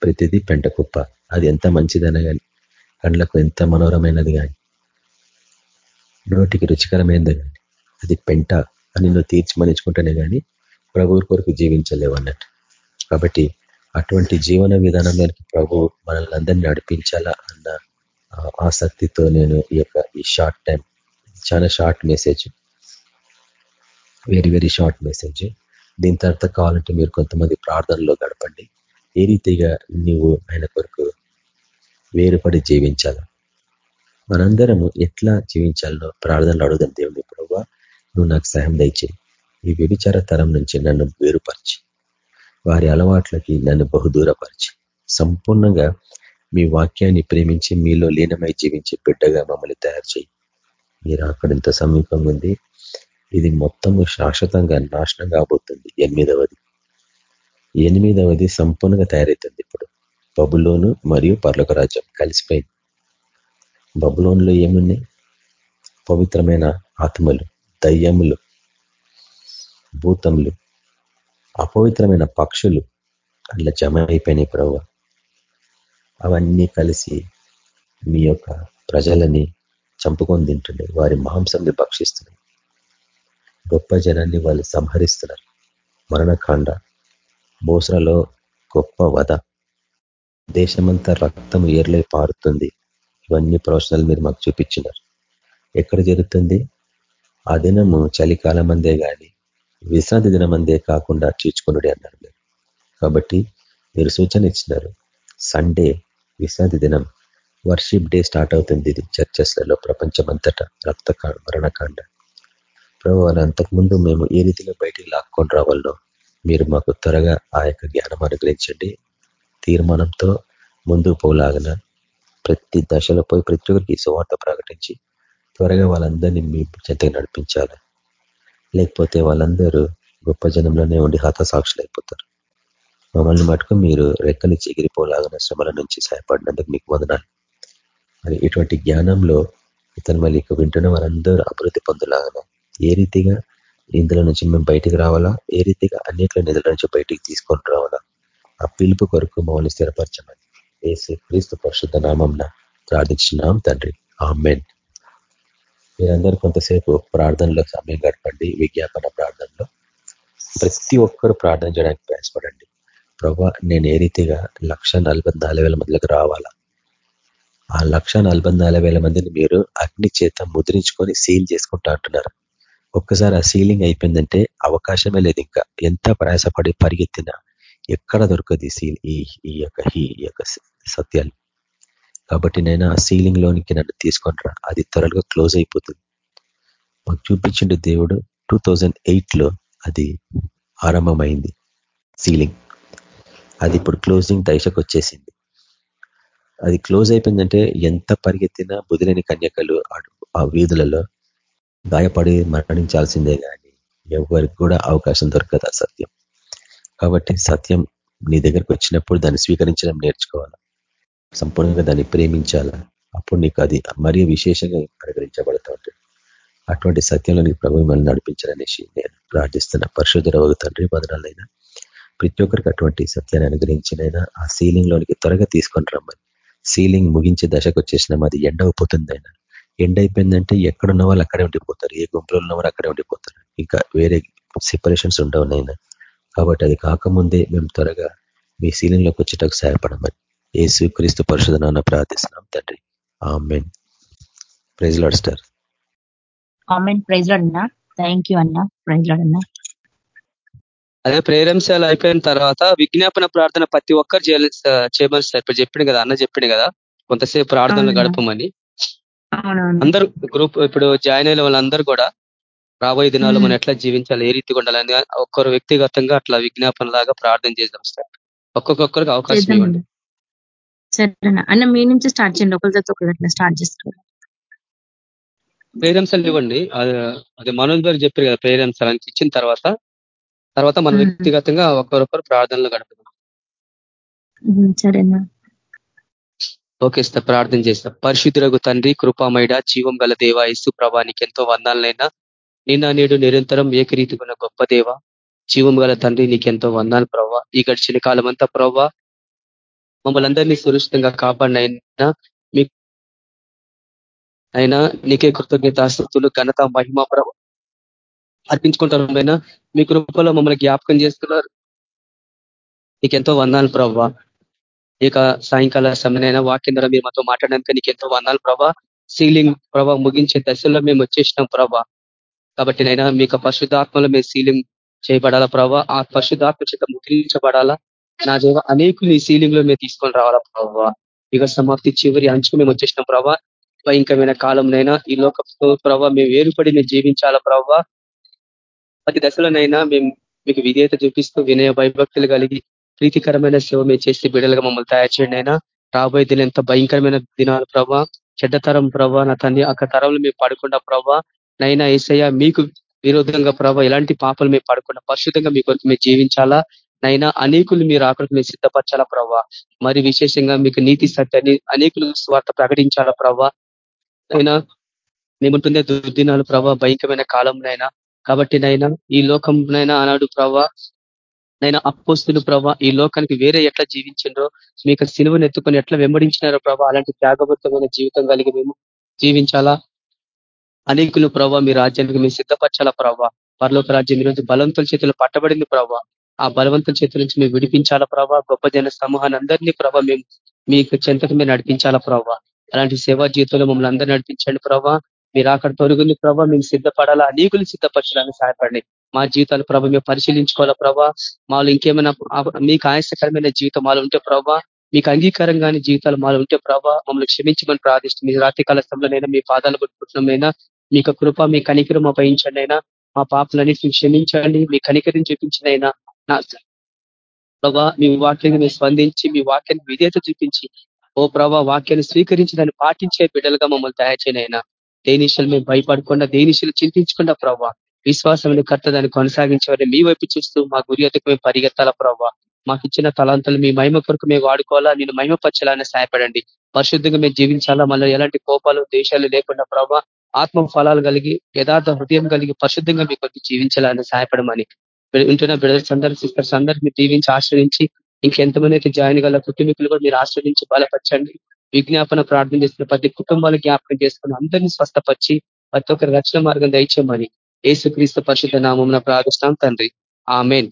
ప్రతిదీ పెంట కుప్ప. అది ఎంత మంచిదైనా కానీ కండ్లకు ఎంత మనోరమైనది కానీ నోటికి రుచికరమైనది కానీ అది పెంట అని నువ్వు తీర్చిమనించుకుంటేనే కానీ ప్రభువు కొరకు జీవించలేవు అన్నట్టు. కాబట్టి అటువంటి జీవన విధానంలోకి ప్రభు మనల్ని అందరినీ నడిపించాలా అన్న ఆసక్తితో నేను ఈ యొక్క ఈ షార్ట్ టైం చాలా short message very very short message దీని తర్వాత కావాలంటే మీరు కొంతమంది ప్రార్థనలో గడపండి. ఏ రీతిగా నీవు ఆయన కొరకు వేరుపడి జీవించాల? మనందరము ఎట్లా జీవించాలో ప్రార్థనలు అడుగుదాం దేవుని నువ్వు నాకు సహాయం దయచేయి. ఈ వ్యభిచార తరం నుంచి నన్ను వేరుపరిచి. వారి అలవాట్లకి నన్ను బహుదూరపరిచి. సంపూర్ణంగా మీ వాక్యాన్ని ప్రేమించి మీలో లీనమై జీవించి బిడ్డగా మమ్మల్ని తయారు చేయి. మీరు అక్కడ ఇంత సమీపం ఉంది. ఇది మొత్తము శాశ్వతంగా నాశనం కాబోతుంది. ఎనిమిదవది. ఎనిమిదవది సంపూర్ణంగా తయారవుతుంది ఇప్పుడు. బబులోను మరియు పర్లక రాజ్యం కలిసిపోయింది. బబులోన్లో ఏమున్నాయి? పవిత్రమైన ఆత్మలు. దయ్యములు భూతములు అపవిత్రమైన పక్షులు అట్లా జమ అయిపోయినాయి ప్రభు. అవన్నీ కలిసి మీ యొక్క ప్రజలని చంపుకొని తింటుండే వారి మాంసంని భక్షిస్తున్నాయి. గొప్ప జనాన్ని వాళ్ళు సంహరిస్తున్నారు. మరణకాండ బోసరలో గొప్ప వధ. దేశమంతా రక్తం ఏర్లై పారుతుంది. ఇవన్నీ ప్రొఫెషనల్ మీరు మాకు చూపించినారు. ఎక్కడ జరుగుతుంది? ఆ దినము చలికాలం అందే కానీ విశ్రాంతి దినం అందే కాకుండా చూచుకునుడే అన్నారు మీరు. కాబట్టి మీరు సూచన ఇచ్చినారు. సండే విశ్రాంతి దినం వర్షిప్ డే స్టార్ట్ అవుతుంది ఇది చర్చస్లలో ప్రపంచమంతటా రక్త మరణకాండ. ప్రభు అంతకుముందు మేము ఏ రీతిలో బయటికి లాక్కొని రావాలో మీరు మాకు త్వరగా ఆ యొక్క జ్ఞానం అనుగ్రహించండి. తీర్మానంతో ముందుకు పోలాగన ప్రతి దశలో పోయి ప్రతి ఒక్కరికి సువార్త ప్రకటించి త్వరగా వాళ్ళందరినీ మీ చెంతగా నడిపించాలి. లేకపోతే వాళ్ళందరూ గొప్ప జనంలోనే ఉండి హతసాక్షులు అయిపోతారు మమ్మల్ని మటుకు మీరు రెక్కలు ఎగిరిపోలాగిన శ్రమల నుంచి సహాయపడినందుకు మీకు వదనాలి. మరి ఇటువంటి జ్ఞానంలో ఇతను మళ్ళీ వింటున్న వారందరూ అభివృద్ధి పొందలాగన ఏ రీతిగా ఇందులో నుంచి మేము బయటికి రావాలా? ఏ రీతిగా అనేక నిధుల నుంచి బయటికి తీసుకొని రావాలా? ఆ పిలుపు కొరకు మమ్మల్ని స్థిరపరచమని ఏసీ క్రీస్తు పరిశుద్ధ నామంన ప్రార్థించినాం తండ్రి. ఆమెన్. మీరందరూ కొంతసేపు ప్రార్థనలో సమయం గడపండి విజ్ఞాపన ప్రార్థనలో. ప్రతి ఒక్కరు ప్రార్థన చేయడానికి ప్రయాసపడండి. ప్రభా నేను ఏ రీతిగా లక్ష మందికి రావాలా? ఆ లక్ష మందిని మీరు అగ్ని చేత ముద్రించుకొని సీల్ చేసుకుంటా అంటున్నారు. ఒక్కసారి ఆ సీలింగ్ అయిపోయిందంటే అవకాశమే లేదు ఇంకా. ఎంత ప్రయాసపడి పరిగెత్తినా ఎక్కడ దొరకదు సీల్ ఈ ఈ యొక్క ఈ యొక్క సత్యాలు. కాబట్టి నేను ఆ సీలింగ్ లోనికి నన్ను తీసుకొని రా. అది త్వరగా క్లోజ్ అయిపోతుంది. మాకు చూపించిండు దేవుడు టూ లో అది ఆరంభమైంది సీలింగ్ అది ఇప్పుడు క్లోజింగ్ దశకు వచ్చేసింది. అది క్లోజ్ అయిపోయిందంటే ఎంత పరిగెత్తినా బుదిలేని కన్యకలు ఆ వీధులలో గాయపడి మరణించాల్సిందే కానీ ఎవరికి కూడా అవకాశం దొరకదు సత్యం కాబట్టి సత్యం నీ దగ్గరకు వచ్చినప్పుడు దాన్ని స్వీకరించడం నేర్చుకోవాలి. సంపూర్ణంగా దాన్ని ప్రేమించాలా? అప్పుడు నీకు అది మరీ విశేషంగా పరిగణించబడతా ఉంటుంది. అటువంటి సత్యంలో నీకు ప్రభు మిమ్మల్ని నడిపించాలనేసి నేను ప్రార్థిస్తున్నా. పరిశుద్ధ తండ్రి బదనాలైనా ప్రతి ఒక్కరికి అటువంటి సత్యాన్ని అనుగ్రహించినైనా ఆ సీలింగ్ లోనికి త్వరగా తీసుకొని రమ్మని. సీలింగ్ ముగించే దశకు వచ్చేసినాం అది ఎండ అయిపోతుందైనా. ఎండ్ అయిపోయిందంటే ఎక్కడున్న వాళ్ళు అక్కడే ఉండిపోతారు. ఏ గుంపులో ఉన్న వాళ్ళు అక్కడే ఉండిపోతారు. ఇంకా వేరే సెపరేషన్స్ ఉండవునైనా కాబట్టి అది కాకముందే మేము త్వరగా మీ లోకి వచ్చేటకు సహాయపడమని ఏసు క్రీస్తు పరిశుధనాన్ని ప్రార్థిస్తున్నాం తండ్రి. ఆమెన్. ప్రైజ్ లాడ్ స్టార్. ప్రైజ్ లాడ్ అన్నా. థ్యాంక్ యూ అన్నా. ప్రైజ్ లాడ్ అన్నా. అదే ప్రేరంశాలు అయిపోయిన తర్వాత విజ్ఞాపన ప్రార్థన ప్రతి ఒక్కరు చేయాలి చేయమని సార్ ఇప్పుడు చెప్పింది కదా అన్న చెప్పింది కదా. కొంతసేపు ప్రార్థనలు గడపమని. అందరూ గ్రూప్ ఇప్పుడు జాయిన్ అయిన వాళ్ళందరూ కూడా రాబోయే దినాలు మనం ఎట్లా జీవించాలి ఏ రీతిగా ఉండాలని ఒక్కరు వ్యక్తిగతంగా అట్లా విజ్ఞాపన లాగా ప్రార్థన చేద్దాం సార్. ఒక్కొక్కరికి అవకాశం ఇవ్వండి. అన్న మీ నుంచి స్టార్ట్ చేయండి. ఒకరి స్టార్ట్ చేసుకోండి ప్రేరంశాలు ఇవ్వండి. అది మనోజ్ గారు చెప్పారు కదా ప్రేరంశాలు అని ఇచ్చిన తర్వాత తర్వాత మన వ్యక్తిగతంగా ఒకరొకరు ప్రార్థనలు గడుపుదాం. సరేనా. ఓకే సార్ ప్రార్థన చేస్తా. పరిశుద్ధురగు తండ్రి కృపామైడ జీవం గల దేవ ఇసు ప్రభానికి ఎంతో వందాలనైనా నిన్న నేడు నిరంతరం ఏకరీతికున్న గొప్ప దేవ. జీవం గల తండ్రి నీకెంతో వందాలు ప్రవ్వా. ఈ గడిచిన కాలం అంతా ప్రవ్వా మమ్మల్ని అందరినీ సురక్షితంగా కాపాడినైనా మీ అయినా నీకే కృతజ్ఞతాస్తుతులు ఘనత మహిమ ప్రభ అర్పించుకుంటారు మీ కృపలో మమ్మల్ని జ్ఞాపకం చేస్తున్నారు నీకెంతో వందాలు ప్రభా. ఇక సాయంకాల సమయమైనా వాక్యం ద్వారా మీరు మాతో మాట్లాడడానికి నీకు ఎంతో వందాలు ప్రభా. సీలింగ్ ప్రభా ముగించే దశలో మేము వచ్చేసినాం ప్రభా. కాబట్టి నైనా మీకు పరిశుద్ధాత్మలో మేము సీలింగ్ చేయబడాలా ప్రభా? ఆ పరిశుద్ధాత్మ చేత ముద్రించబడాలా? నా దేవ అనేకులు ఈ సీలింగ్లో మేము తీసుకొని రావాలా ప్రభావ యుగ సమాప్తి చివరి అంచుకు మేము వచ్చేసిన ప్రభావ భయంకరమైన కాలంనైనా ఈ లోకంతో ప్రభావ మేము వేరుపడి మేము జీవించాలా ప్రభావ ప్రతి దశలోనైనా మేము మీకు విధేయత చూపిస్తూ వినయ భయభక్తులు కలిగి ప్రీతికరమైన సేవ మేము చేసి బిడలుగా మమ్మల్ని తయారు చేయండి అయినా. రాబోయే దిన ఎంత భయంకరమైన దినాలు ప్రభా. చెడ్డతరం ప్రభా నా తండ్రి అక్క తరంలో మేము పడకుండా ప్రభా. నైనా ఏసయ్య మీకు విరోధంగా ప్రభావ ఎలాంటి పాపలు మేము పడకుండా పరిశుద్ధంగా మీ కొరకు మేము జీవించాలా? నైనా అనేకులు మీరు ఆకలికి మీరు సిద్ధపరచాలా ప్రభావ మరి విశేషంగా మీకు నీతి సత్యాన్ని అనేకులు స్వార్థ ప్రకటించాలా ప్రభావ అయినా మేముంటుందే దుర్దినాలు ప్రభావ భయంకరమైన కాలంనైనా. కాబట్టి నైనా ఈ లోకంనైనా ఆనాడు ప్రవ్వా. నైనా అపోస్తులు ప్రభా ఈ లోకానికి వేరే ఎట్లా జీవించిండ్రో? మీకు సిలువను ఎత్తుకొని ఎట్లా వెంబడించినారో ప్రభా అలాంటి త్యాగబద్ధమైన జీవితం కలిగి మేము జీవించాలా? అనేకులు ప్రభావ మీ రాజ్యానికి మీరు సిద్ధపరచాలా ప్రభావ పరలోక రాజ్యం ఈరోజు బలవంతుల చేతులు పట్టబడింది ప్రభావ ఆ బలవంతుల చేతుల నుంచి మేము విడిపించాలా ప్రభావ గొప్ప జన సమూహాన్ని అందరినీ ప్రభావ మేము మీకు చెంతకు మీరు నడిపించాలా ప్రభావ అలాంటి సేవా జీవితంలో మమ్మల్ని అందరూ నడిపించండి ప్రభావ మీరు అక్కడ తొరుగుంది ప్రభావ మేము సిద్ధపడాలా? అనేకులు సిద్ధపరచడానికి సహాయపడండి. మా జీవితాలు ప్రభావ మేము పరిశీలించుకోవాలా ప్రభావ మాలో ఇంకేమైనా మీకు ఆయాసకరమైన జీవితం మాలో ఉంటే ప్రభావ మీకు అంగీకారం కానీ జీవితాలు మాలో ఉంటే ప్రభావ మమ్మల్ని క్షమించమని ప్రార్థిస్తుంది మీ రాత్రి కాలస్థంలోనైనా మీ పాదాలు పట్టుకుంటున్నామైనా మీకు కృప మీ కనికరం అపయించండి అయినా మా పాపలన్నింటినీ క్షమించండి మీ కనికరం చూపించినైనా ప్రభా మీ వాక్యాన్ని మీరు స్పందించి మీ వాక్యాన్ని విధేత చూపించి ఓ ప్రభా వాక్యాన్ని స్వీకరించి దాన్ని పాటించే బిడ్డలుగా మమ్మల్ని తయారు చేయనైనా. దేనిషలు మేము భయపడకుండా దేనిషలు చింతించకుండా ప్రభా విశ్వాసం కర్త దాన్ని కొనసాగించేవారిని మీ వైపు చూస్తూ మా గురి మేము పరిగెత్తాల ప్రభావ మాకు ఇచ్చిన తలాంతలు మీ మహిమ కొరకు మేము వాడుకోవాలా? నేను మహిమపరచాలని సహాయపడండి. పరిశుద్ధంగా మేము జీవించాలా? మళ్ళీ ఎలాంటి కోపాలు దేశాలు లేకుండా ప్రభావ ఆత్మ ఫలాలు కలిగి యథార్థ హృదయం కలిగి పరిశుద్ధంగా మీ కొద్ది జీవించాలని సహాయపడమని ఉంటున్న బ్రదర్స్ అందరూ సిస్టర్స్ అందరినీ దీవించి ఆశ్రయించి ఇంకెంతమంది అయితే జాయిన్ గల కుటుంబీకులు కూడా మీరు ఆశ్రయించి బలపరచండి. విజ్ఞాపన ప్రార్థన చేస్తున్న ప్రతి కుటుంబాలు జ్ఞాపకం చేసుకుని అందరినీ స్వస్థపరిచి ప్రతి ఒక్కరి రక్షణ మార్గం దయచేయమని ఏసుక్రీస్తు పరిశుద్ధ నామం ప్రార్థిస్తాం తండ్రి. ఆమెన్.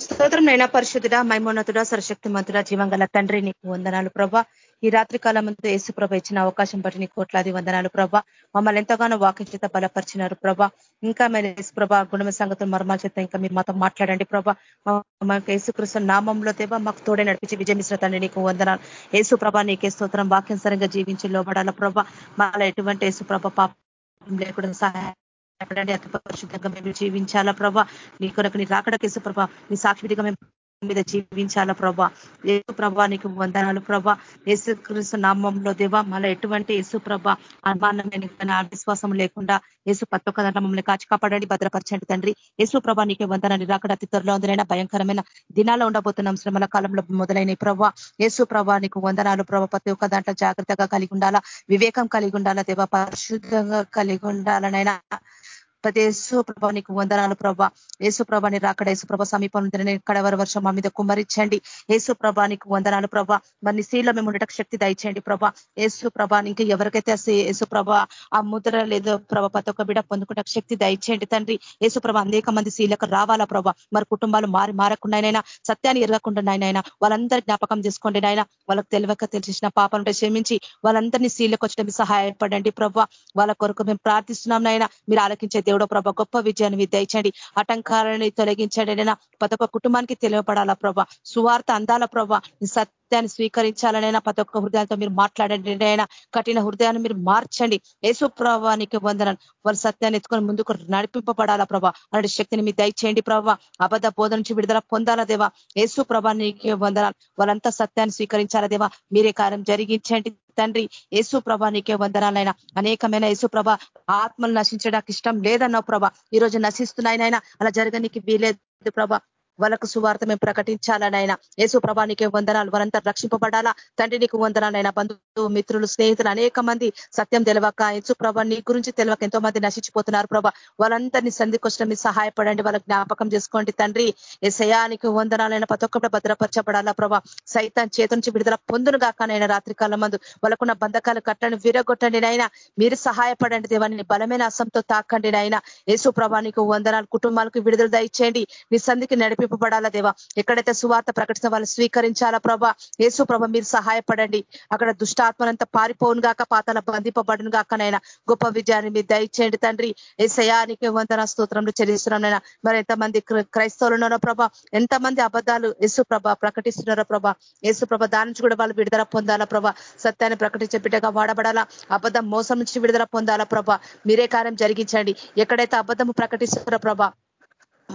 స్తోత్రం నైనా పరిశుద్ధుడ మైమోన్నతుడ సరశక్తి మంతుడ జీవంగల తండ్రి నీకు వందనాలు ప్రభా. ఈ రాత్రి కాలం ముందు ప్రభ ఇచ్చిన అవకాశం బట్టి నీ కోట్లాది వందనాలు ప్రభ. మమ్మల్ని ఎంతగానో వాక్యం చేత బలపరిచినారు ప్రభా. ఇంకా మీరు యేసుప్రభ గుణమ సంగతులు మర్మాల చేత ఇంకా మీరు మాతో మాట్లాడండి ప్రభ. మాకు యేసుకృష్ణ నామంలో తేవా మాకు తోడే నడిపించి విజయమిశ్ర తండ్రి నీకు వందనాలు. ఏసు ప్రభ నీకే స్తోత్రం. వాక్యం సరంగా జీవించి లోబడాల ప్రభ. మాలో ఎటువంటి యేసు ప్రభ పాపం లేకుండా సహాయం అతి పరిశుద్ధంగా మేము జీవించాలా ప్రభా. నీ కొరకు నీ రాకడకేసు ప్రభా నీ సాక్షిగా మేము మీద జీవించాలా ప్రభా? యేసు ప్రభా నీకు వందనాలు ప్రభా. యేసుకృష్ణ నామంలో దేవా మళ్ళీ ఎటువంటి యేసు ప్రభ అనుమానమైన అవిశ్వాసం లేకుండా యేసు పత్తి ఒక్క మమ్మల్ని కాచి కాపాడండి భద్రపరచండి తండ్రి. యేసు ప్రభా నీకే వందనాన్ని రాకడ అతి త్వరలో ఉందనైనా భయంకరమైన దినాల్లో ఉండబోతున్నాం. శ్రమల కాలంలో మొదలైన ప్రభా. యేసు ప్రభా నీకు వందనాలు ప్రభ. ప్రతి ఒక్క దాంట్లో జాగ్రత్తగా కలిగి ఉండాలా వివేకం కలిగి ఉండాలా దేవా పరిశుద్ధంగా కలిగి ఉండాలనైనా ప్రతి యేసు ప్రభా నీకు వందనాలు ప్రభా. యేసు ప్రభాని రాకడ యేసు ప్రభ సమీపం కడవర వర్షం మా మీద కుమ్మరించండి. యేసు ప్రభా నీకు వందనాలు ప్రభా. మరి స్త్రీలో మేము ఉండటం శక్తి దయచేయండి ప్రభా. యేసు ప్రభా ఇంకా ఎవరికైతే యేసు ప్రభ ఆ ముద్ర లేదో ప్రభ ప్రతి ఒక్క బిడ పొందుకుంటే శక్తి దయచేయండి తండ్రి. యేసు ప్రభ అనేక మంది స్త్రీలకు రావాలా ప్రభా. మరి కుటుంబాలు మారి మారకుండా సత్యాన్ని ఎరగకుండా నాయనైనా వాళ్ళందరి జ్ఞాపకం చేసుకోండి నాయన. వాళ్ళకి తెలియక తెలిసిన పాపనుంటే క్షమించి వాళ్ళందరినీ స్త్రీలకు వచ్చడం సహాయపడండి ప్రభా. వాళ్ళ కొరకు మేము ప్రార్థిస్తున్నాం నాయన. మీరు ఆలకించే దేవుడో ప్రభ గొప్ప విజయాన్ని దయచండి. ఆటంకాలని తొలగించండి. అయినా ప్రతి ఒక్క కుటుంబానికి తెలియపడాలా ప్రభ? సువార్త అందాల ప్రభ? సత్యాన్ని స్వీకరించాలనైనా ప్రతి ఒక్క హృదయాలతో మీరు మాట్లాడండి. అయినా కఠిన హృదయాన్ని మీరు మార్చండి. యేసు ప్రభానికి వందనాలు. వారి సత్యాన్ని ఎత్తుకొని ముందుకు నడిపింపబడాలా ప్రభా? అలాంటి శక్తిని మీ దయచేయండి ప్రభావ అబద్ధ బోధ నుంచి విడుదల పొందాలా దేవా? యేసు ప్రభానికి వందనాలు. వాళ్ళంతా సత్యాన్ని స్వీకరించాలా దేవా? మీరే కార్యం జరిగించండి తండ్రి. యేసు ప్రభా నీకే వందనాలైనా అనేకమైన యేసు ప్రభ ఆత్మలు నశించడానికి ఇష్టం లేదన్నావు ప్రభ. ఈ రోజు నశిస్తున్నాయినైనా అలా జరగనికి వీలేదు ప్రభ. వాళ్ళకు సువార్త మేము ప్రకటించాలనైనా. యేసు ప్రభానికే వందనాలు. వారంతా రక్షింపబడాలా? తండ్రి నీకు వందనాలైనా బంధు మిత్రులు స్నేహితులు అనేక మంది సత్యం తెలవక యేసు ప్రభా నీ గురించి తెలవక ఎంతో మంది నశించిపోతున్నారు ప్రభా. వాళ్ళందరినీ సంధికొచ్చిన మీరు సహాయపడండి వాళ్ళకి జ్ఞాపకం చేసుకోండి. తండ్రి ఎసయానికి వందనాలైనా ప్రతి ఒక్కటి భద్రపరచబడాలా ప్రభా. సైతాన్ చేత నుంచి విడుదల పొందును కాకనైనా రాత్రి కాలం మందు. వాళ్ళకున్న బంధకాలు కట్టండి విరగొట్టండి నైనా మీరు సహాయపడండి దేవాన్ని బలమైన అసంతో తాకండి నైనా యేసు ప్రభానికి వందనాలు కుటుంబాలకు విడుదల దయచేయండి. నీ సంధికి నడిపింపబడాలా దేవా. ఎక్కడైతే సువార్త ప్రకటిస్తే వాళ్ళు స్వీకరించాలా ప్రభా. యేసు ప్రభ మీరు సహాయపడండి. అక్కడ దుష్ట దుష్టాత్మనంతా పారిపోను గాక పాతల బంధింపబడును గాకనైనా గొప్ప విజయాన్ని మీరు దయచేయండి తండ్రి. ఏ సయానికి వందన స్తోత్రంలో చెల్లిస్తున్నానైనా మరి ఎంతమంది క్రైస్తవులు ఉన్నారో ప్రభా ఎంతమంది అబద్ధాలు యేసు ప్రభ ప్రకటిస్తున్నారో ప్రభా. యేసు ప్రభ దాని నుంచి కూడా వాళ్ళు విడుదల పొందాలా ప్రభా. సత్యాన్ని ప్రకటించే బిడ్డగా వాడబడాలా. అబద్ధం మోసం నుంచి విడుదల పొందాలా ప్రభా. మీరే కార్యం జరిగించండి. ఎక్కడైతే అబద్ధము ప్రకటిస్తున్నారో ప్రభా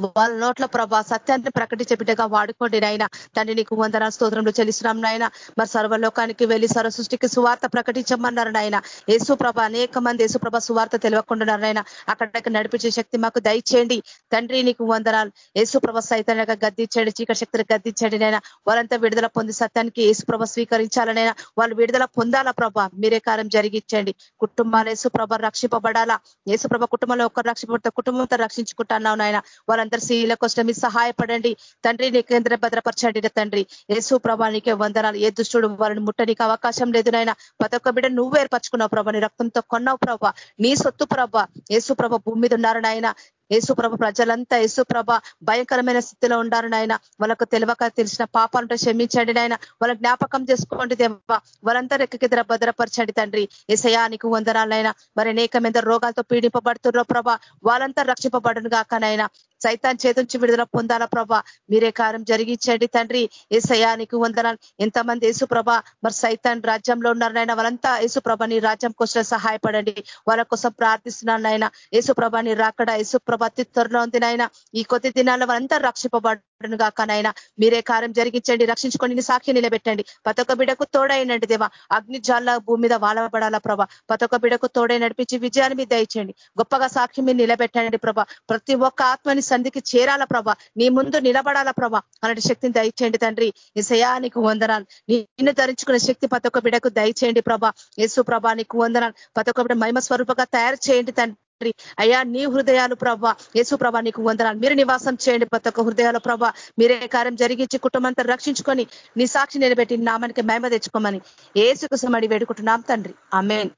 వాళ్ళ నోట్ల ప్రభా సత్యాన్ని ప్రకటించే బిడ్డగా వాడుకోండి నాయన. తండ్రి నీకు వందన స్తోత్రంలో చెల్లిస్తున్నాం నాయన. మరి సర్వలోకానికి వెళ్ళి సర్వ సృష్టికి సువార్త ప్రకటించమన్నారు నాయన. యేసు ప్రభ అనేక మంది యేసు ప్రభ సువార్త తెలియకుండా నాయన. అక్కడికి నడిపించే శక్తి మాకు దయచేయండి. తండ్రి నీకు వందనాలు. యేసు ప్రభ సైతంగా గద్దించండి చీకటి శక్తిని గద్దించండి నాయన. వాళ్ళంతా విడుదల పొంది సత్యానికి యేసు ప్రభ స్వీకరించాలనైనా వాళ్ళు విడుదల పొందాలా ప్రభ? మీరే కార్యం జరిగించండి. కుటుంబాలు యేసు ప్రభ రక్షింపబడాలా? యేసు ప్రభ కుటుంబంలో ఒక్కరు రక్షింపబడితే కుటుంబంతో రక్షించుకుంటున్నావు నాయన. వాళ్ళందరూ స్త్రీల కోసం మీరు సహాయపడండి. తండ్రి నీ కేంద్ర భద్రపరచండి తండ్రి. యేసు ప్రభా నీకే వందనాలు. ఏ దుష్టుడు వాళ్ళని ముట్టనికి అవకాశం లేదు నాయన. ప్రతి ఒక్క బిడ్డ నువ్వు ఏర్పరచుకున్నావు ప్రభా. నీ రక్తంతో కొన్నావు ప్రభా. నీ సొత్తు ప్రభా. యేసు ప్రభ భూమి మీద ఉన్నారు నాయన. యేసుప్రభ ప్రజలంతా యేసుప్రభ భయంకరమైన స్థితిలో ఉండారు నాయన వాళ్ళకు తెలియక తెలిసిన పాపాలంటే క్షమించండి నాయన. వాళ్ళ జ్ఞాపకం చేసుకోండి దేవ. వాళ్ళంతా రెక్కకిద్దర భద్రపరచండి తండ్రి. ఏసయానికి వందనాలైనా మరి అనేకమైన రోగాలతో పీడింపబడుతుర్రో ప్రభ. వాళ్ళంతా రక్షింపబడును కాకనైనా సైతాన్ చేతుంచి విడుదల పొందాలా ప్రభా. మీరే కార్యం జరిగించండి తండ్రి. ఏసయానికి వందనాలు. ఎంతమంది యేసుప్రభ మరి సైతాన్ రాజ్యంలో ఉన్నారనైనా వాళ్ళంతా యేసుప్రభ నీ రాజ్యం కోసం సహాయపడండి. వాళ్ళ కోసం ప్రార్థిస్తున్నాను నాయన. యేసుప్రభ నీ రాకడ యేసుప్రభ ప్రభా త్వరలో ఉంది నాయన. ఈ కొద్ది దినాల్లో వారంతా రక్షిపబడను కాకనైనా మీరే కార్యం జరిగించండి రక్షించుకొని సాక్షి నిలబెట్టండి. పతొక బిడకు తోడైనండి దేవా. అగ్ని జాల భూమి మీద వాలబడాలా ప్రభా. పతొక బిడకు తోడై నడిపించి విజయాన్ని మీద దయచేయండి. గొప్పగా సాక్షి మీరు నిలబెట్టండి ప్రభా. ప్రతి ఒక్క ఆత్మని సంధికి చేరాల ప్రభా. నీ ముందు నిలబడాలా ప్రభా. అలాంటి శక్తిని దయచేయండి తండ్రి. ఇసయానికి వందనాలు. నిన్ను ధరించుకునే శక్తి పతొక బిడకు దయచేయండి ప్రభా. యేసు ప్రభా నీకు వందనాలు. పతొక బిడ మహిమ స్వరూపంగా తయారు చేయండి తండ్రి. తండ్రి అయ్యా నీ హృదయాలు ప్రభా యేసు ప్రభా నీకు వందనాలు. మీరు నివాసం చేయండి ప్రతి ఒక్క హృదయాల ప్రభా. మీరే కార్యం జరిగించి కుటుంబంతో రక్షించుకొని నీ సాక్షి నిలబెట్టి నామానికి మేమ తెచ్చుకోమని ఏసు కోసం అడి వేడుకుంటున్నాం తండ్రి. అమేన్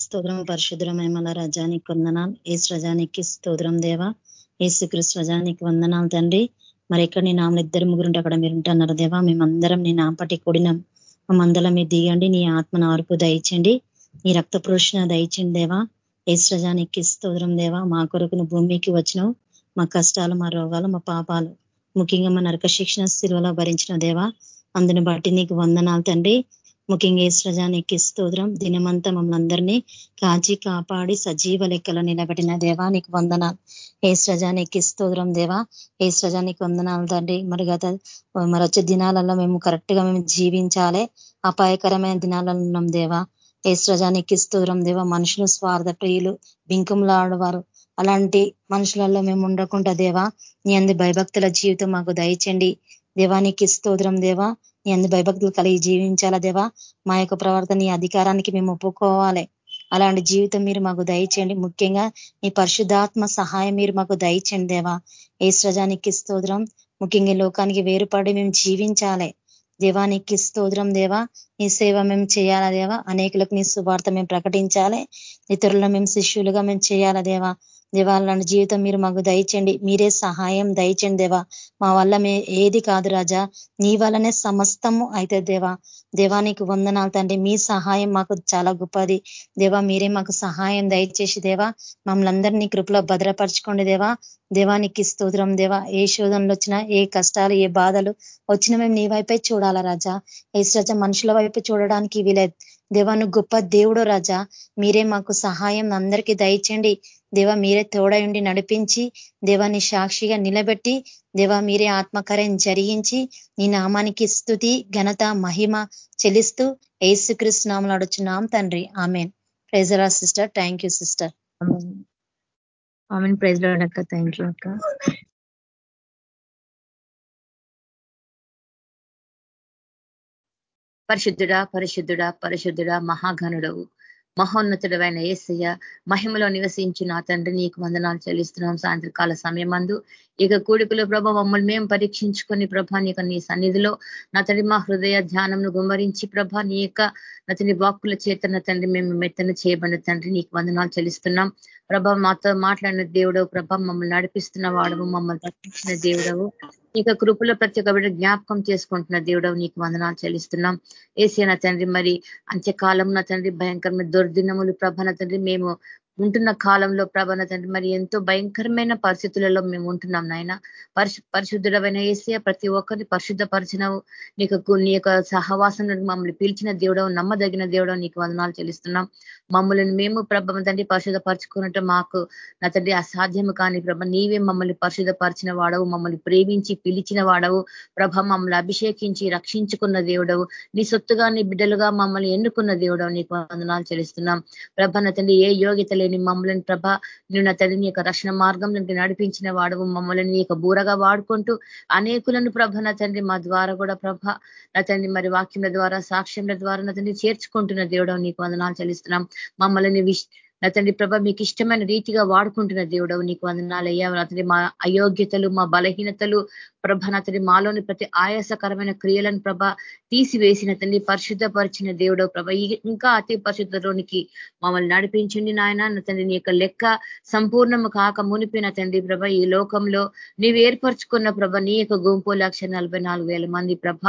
స్తోత్రం పరిశుద్రమేమల రజానికి వందనాలు. ఏసు రజానికి స్తోత్రం దేవా. ఏసుక్రీస్తు రజానికి వందనాలు తండ్రి. మరి ఎక్కడ నీ నామలు ఇద్దరు ముగ్గురుంటే అక్కడ మీరు ఉంటున్నారు దేవా. మేమందరం నీ నాంపటి కూడినాం. మందలం మీరు దిగండి నీ ఆత్మను ఆర్పు దయచండి ఈ రక్త పురుషణ దయచిన దేవా. ఏశ్వజానికి స్తోత్రం దేవా. మా కొరకును భూమికి వచ్చినావు. మా కష్టాలు మా రోగాలు మా పాపాలు. ముఖ్యంగా మా నరక శిక్షణ శిలువలో భరించిన దేవా. అందుని బట్టి నీకు వందనాలు తండ్రి. ముఖ్యంగా ఏశ్వజానికి స్తోత్రం. దినమంతా మమ్మల్ని అందరినీ కాచి కాపాడి సజీవ లెక్కలో నిలబెట్టిన దేవా నీకు వందనాలు. ఏశ్వజానికి స్తోత్రం దేవా. ఏశ్వజానికి వందనాలు తండ్రి. మరి గత మరి వచ్చే దినాలలో మేము కరెక్ట్గా మేము జీవించాలి. అపాయకరమైన దినాలలో ఉన్నాం దేవా. ఏశ్వజానికి స్తోత్రం దేవ. మనుషులు స్వార్థ ప్రియులు బింకంలాడవారు అలాంటి మనుషులలో మేము ఉండకుండా దేవా నీ అంది భయభక్తుల జీవితం మాకు దయచండి దేవానికి స్తోత్రం దేవా. నీ అంది భయభక్తులు కలిగి జీవించాలా దేవా. మా యొక్క ప్రవర్తన నీ అధికారానికి మేము ఒప్పుకోవాలి. అలాంటి జీవితం మీరు మాకు దయచేయండి. ముఖ్యంగా నీ పరిశుద్ధాత్మ సహాయం మీరు మాకు దయచండి దేవా. ఏశ్రజానికి స్తోత్రం. ముఖ్యంగా లోకానికి వేరుపడి మేము జీవించాలి. దేవానికి స్తోత్రం దేవా. నీ సేవ మేము చేయాలా దేవా? అనేకులకు నీ సువార్త మేము ప్రకటించాలి. ఇతరులను మేము శిష్యులుగా మేము చేయాలా దేవా? దేవాలని జీవితం మీరు మాకు దయచండి మీరే సహాయం దయచండి దేవా. మా వల్ల మే ఏది కాదు రాజా. నీ వల్లనే సమస్తము అయితే దేవా. దేవానికి వందనాలు తండ్రి. మీ సహాయం మాకు చాలా గొప్పది. దేవా మీరే మాకు సహాయం దయచేసి దేవా మమ్మల్ని అందరినీ కృపలో భద్రపరచుకోండి దేవా. దేవానికి స్తోత్రం దేవా. ఏ శోధనలు వచ్చినా ఏ కష్టాలు ఏ బాధలు వచ్చినా మేము నీ వైపే చూడాలా రాజా. ఏ రాజా మనుషుల వైపు చూడడానికి వీలేదు. దేవాను గొప్ప దేవుడు రాజా. మీరే మాకు సహాయం అందరికీ దయచండి దేవ మీరే తోడయుండి నడిపించి దేవాన్ని సాక్షిగా నిలబెట్టి దేవ మీరే ఆత్మకార్యం జరిగించి నీ నామానికి స్థుతి ఘనత మహిమ చెల్లిస్తూ ఏసుక్రీస్తు నామలు అడుచున్నాం తండ్రి. Amen. ప్రైజరా sister. Thank you sister. Amen. ప్రైజ్లో అక్క. థ్యాంక్ యూ అక్క. పరిశుద్ధుడా పరిశుద్ధుడా పరిశుద్ధుడా మహాఘనుడవు. మహోన్నతుడవైన ఏసయ్య మహిమలో నివసించిన తండ్రి నీకు వందనాలు చెల్లిస్తున్నాం సాయంత్రకాల సమయం అందు ఇక కూడికలో ప్రభ మమ్మల్ని మేము పరీక్షించుకొని ప్రభ నీ నీ సన్నిధిలో నా తండ్రి మా హృదయ ధ్యానంను గుమ్మరించి ప్రభ నీ యొక్క నతని వాక్కుల చేతన తండ్రి మేము మెత్తన చేయబడిన తండ్రి నీకు వందనాలు చెల్లిస్తున్నాం. ప్రభ మాతో మాట్లాడిన దేవుడవు. ప్రభ మమ్మల్ని నడిపిస్తున్న వాడవు మమ్మల్ని దర్శించిన దేవుడవు. ఇక కృపలో ప్రతి ఒక్క బిడ్డ జ్ఞాపకం చేసుకుంటున్న దేవుడవు. నీకు వందనాలు చెల్లిస్తున్నాం. ఏసీ నా తండ్రి మరి అంత్యకాలం నా తండ్రి భయంకరమైన దుర్దినములు ప్రభ తండ్రి మేము ఉంటున్న కాలంలో ప్రభన తండ్రి మరి ఎంతో భయంకరమైన పరిస్థితులలో మేము ఉంటున్నాం నాయన. పరిశు పరిశుద్ధుడమైన ఏసియా ప్రతి ఒక్కరిని పరిశుద్ధపరిచినవు. నీకు నీ యొక్క సహవాసం మమ్మల్ని పిలిచిన దేవుడవు నమ్మదగిన దేవుడవు నీకు వందనాలు చెల్లిస్తున్నాం. మమ్మల్ని మేము ప్రభ తండ్రి పరిశుద్ధపరచుకున్నట్టు మాకు నా తండ్రి అసాధ్యము కానీ ప్రభ నీవే మమ్మల్ని పరిశుద్ధపరిచిన వాడవు మమ్మల్ని ప్రేమించి పిలిచిన వాడవు. ప్రభ మమ్మల్ని అభిషేకించి రక్షించుకున్న దేవుడవు. నీ సొత్తుగా నీ బిడ్డలుగా మమ్మల్ని ఎన్నుకున్న దేవుడవు నీకు వందనాలు చెల్లిస్తున్నాం. ప్రభ నా తండ్రి ఏ యోగ్యత లేని మమ్మల్ని ప్రభ నువ్వు నా తండ్రి యొక్క రక్షణ మార్గం నడిపించిన వాడవు మమ్మల్ని యొక్క బూరగా వాడుకుంటూ అనేకులను ప్రభ నా తండ్రి మా ద్వారా కూడా ప్రభ నా తండ్రి మరి వాక్యంల ద్వారా సాక్ష్యంల ద్వారా నా తండ్రి చేర్చుకుంటున్న దేవుడు నీకు వందనాలు చెల్లిస్తున్నాం. మమ్మల్ని నా తండ్రి ప్రభ మీకు ఇష్టమైన రీతిగా వాడుకుంటున్న దేవుడవు. నీకు వందనాలు నా అతని మా అయోగ్యతలు మా బలహీనతలు ప్రభ నతని మాలోని ప్రతి ఆయాసకరమైన క్రియలను ప్రభ తీసివేసిన తండ్రి పరిశుద్ధపరిచిన దేవుడవు ప్రభ. ఇంకా అతి పరిశుద్ధలోనికి మమ్మల్ని నడిపించండి నాయన. తండ్రి నీ యొక్క లెక్క సంపూర్ణము కాక మునిపిన తండ్రి ప్రభ ఈ లోకంలో నీవు ఏర్పరచుకున్న ప్రభ నీ యొక్క గుంపు లక్ష మంది ప్రభ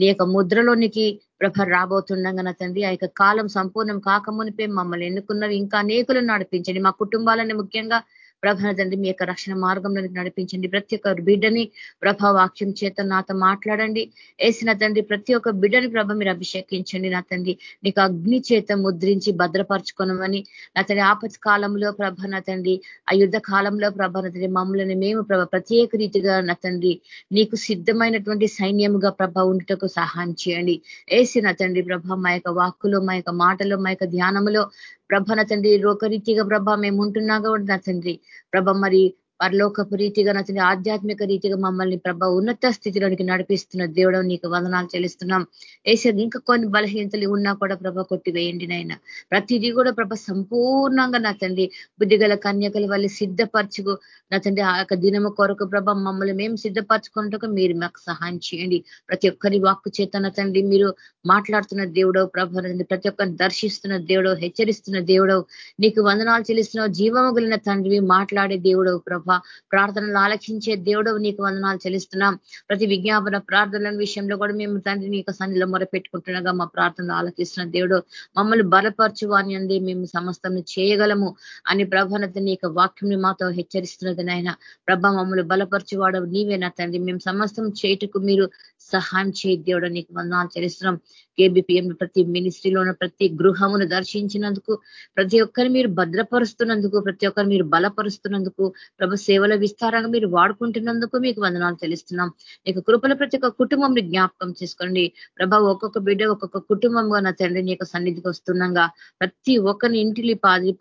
నీ యొక్క ముద్రలోనికి ప్రభ రాబోతుండగా నా తండ్రి ఆ యొక్క కాలం సంపూర్ణం కాకమునిపే మమ్మల్ని ఎన్నుకున్నవి ఇంకా అనేకులను నడిపించండి. మా కుటుంబాలని ముఖ్యంగా ప్రభ తండ్రి మీ యొక్క రక్షణ మార్గంలో నడిపించండి. ప్రతి ఒక్క బిడ్డని ప్రభా వాక్యం చేత నాతో మాట్లాడండి. వేసిన తండ్రి ప్రతి ఒక్క బిడ్డని ప్రభ మీరు అభిషేకించండి నా తండ్రి. నీకు అగ్ని చేత ముద్రించి భద్రపరచుకోనమని నా తండ్రి ఆపత్ కాలంలో ప్రభ నా తండ్రి ఆ యుద్ధ కాలంలో ప్రభ నా తండ్రి మమ్మల్ని మేము ప్రభ ప్రత్యేక రీతిగా నా తండ్రి నీకు సిద్ధమైనటువంటి సైన్యముగా ప్రభ ఉండుటకు సహాయం చేయండి. వేసిన తండ్రి ప్రభ మా యొక్క వాక్కులో మా యొక్క మాటలో మా యొక్క ధ్యానములో ప్రభ నా తండ్రి రోకరీతిగా ప్రభ మేము ఉంటున్నా కూడా నా తండ్రి. ప్రభ మరి పరలోకపు రీతిగా నచ్చిన ఆధ్యాత్మిక రీతిగా మమ్మల్ని ప్రభ ఉన్నత స్థితిలోనికి నడిపిస్తున్న దేవుడు నీకు వందనాలు చెల్లిస్తున్నాం. ఏసే ఇంకా కొన్ని బలహీనతలు ఉన్నా కూడా ప్రభ కొట్టివేయండి నాయన. ప్రతిదీ కూడా ప్రభ సంపూర్ణంగా నా తండ్రి బుద్ధిగల కన్యకల వల్ల సిద్ధపరచుకు. నా తండ్రి ఆ యొక్క దినము కొరకు ప్రభ మమ్మల్ని మేము సిద్ధపరచుకున్నట్టుకు మీరు మాకు సహాయం చేయండి. ప్రతి ఒక్కరి వాక్కు చేత నా తండ్రి మీరు మాట్లాడుతున్న దేవుడో ప్రభ ప్రతి ఒక్కరిని దర్శిస్తున్న దేవుడో హెచ్చరిస్తున్న దేవుడో నీకు వందనాలు చెల్లిస్తున్నావు. జీవము తండ్రి మాట్లాడే దేవుడవు ప్రభ. ప్రార్థనలు ఆలకించే దేవుడు నీకు వందనాలు చెల్లిస్తున్నాం. ప్రతి విజ్ఞాపన ప్రార్థనల విషయంలో కూడా మేము తండ్రి యొక్క సన్నిలో మొరపెట్టుకుంటున్నగా మా ప్రార్థనలు ఆలకిస్తున్న దేవుడు. మమ్మల్ని బలపరచు వారిని అంది మేము సమస్తం చేయగలము అని ప్రభనత నీ వాక్యం మాతో హెచ్చరిస్తున్నది నాయన. ప్రభ మమ్మల్ని బలపరచువాడు నీవే నా తండ్రి. మేము సమస్తం చేయుటకు మీరు సహాయం చేయ దేవుడు నీకు వందనాలు చేస్తున్నాం కేబిపిఎం ప్రతి మినిస్ట్రీలో ప్రతి గృహమును దర్శించినందుకు ప్రతి ఒక్కరిని మీరు భద్రపరుస్తున్నందుకు ప్రతి ఒక్కరు మీరు బలపరుస్తున్నందుకు ప్రభు సేవల విస్తారంగా మీరు వాడుకుంటున్నందుకు మీకు వందనాలు తెలుస్తున్నాం నీకు కృపల ప్రతి ఒక్క కుటుంబం జ్ఞాపకం చేసుకోండి. ప్రభా ఒక్కొక్క బిడ్డ ఒక్కొక్క కుటుంబంగా నా తండ్రి నీకు సన్నిధికి వస్తున్నాగా ప్రతి ఒక్కరిని ఇంటిని పాది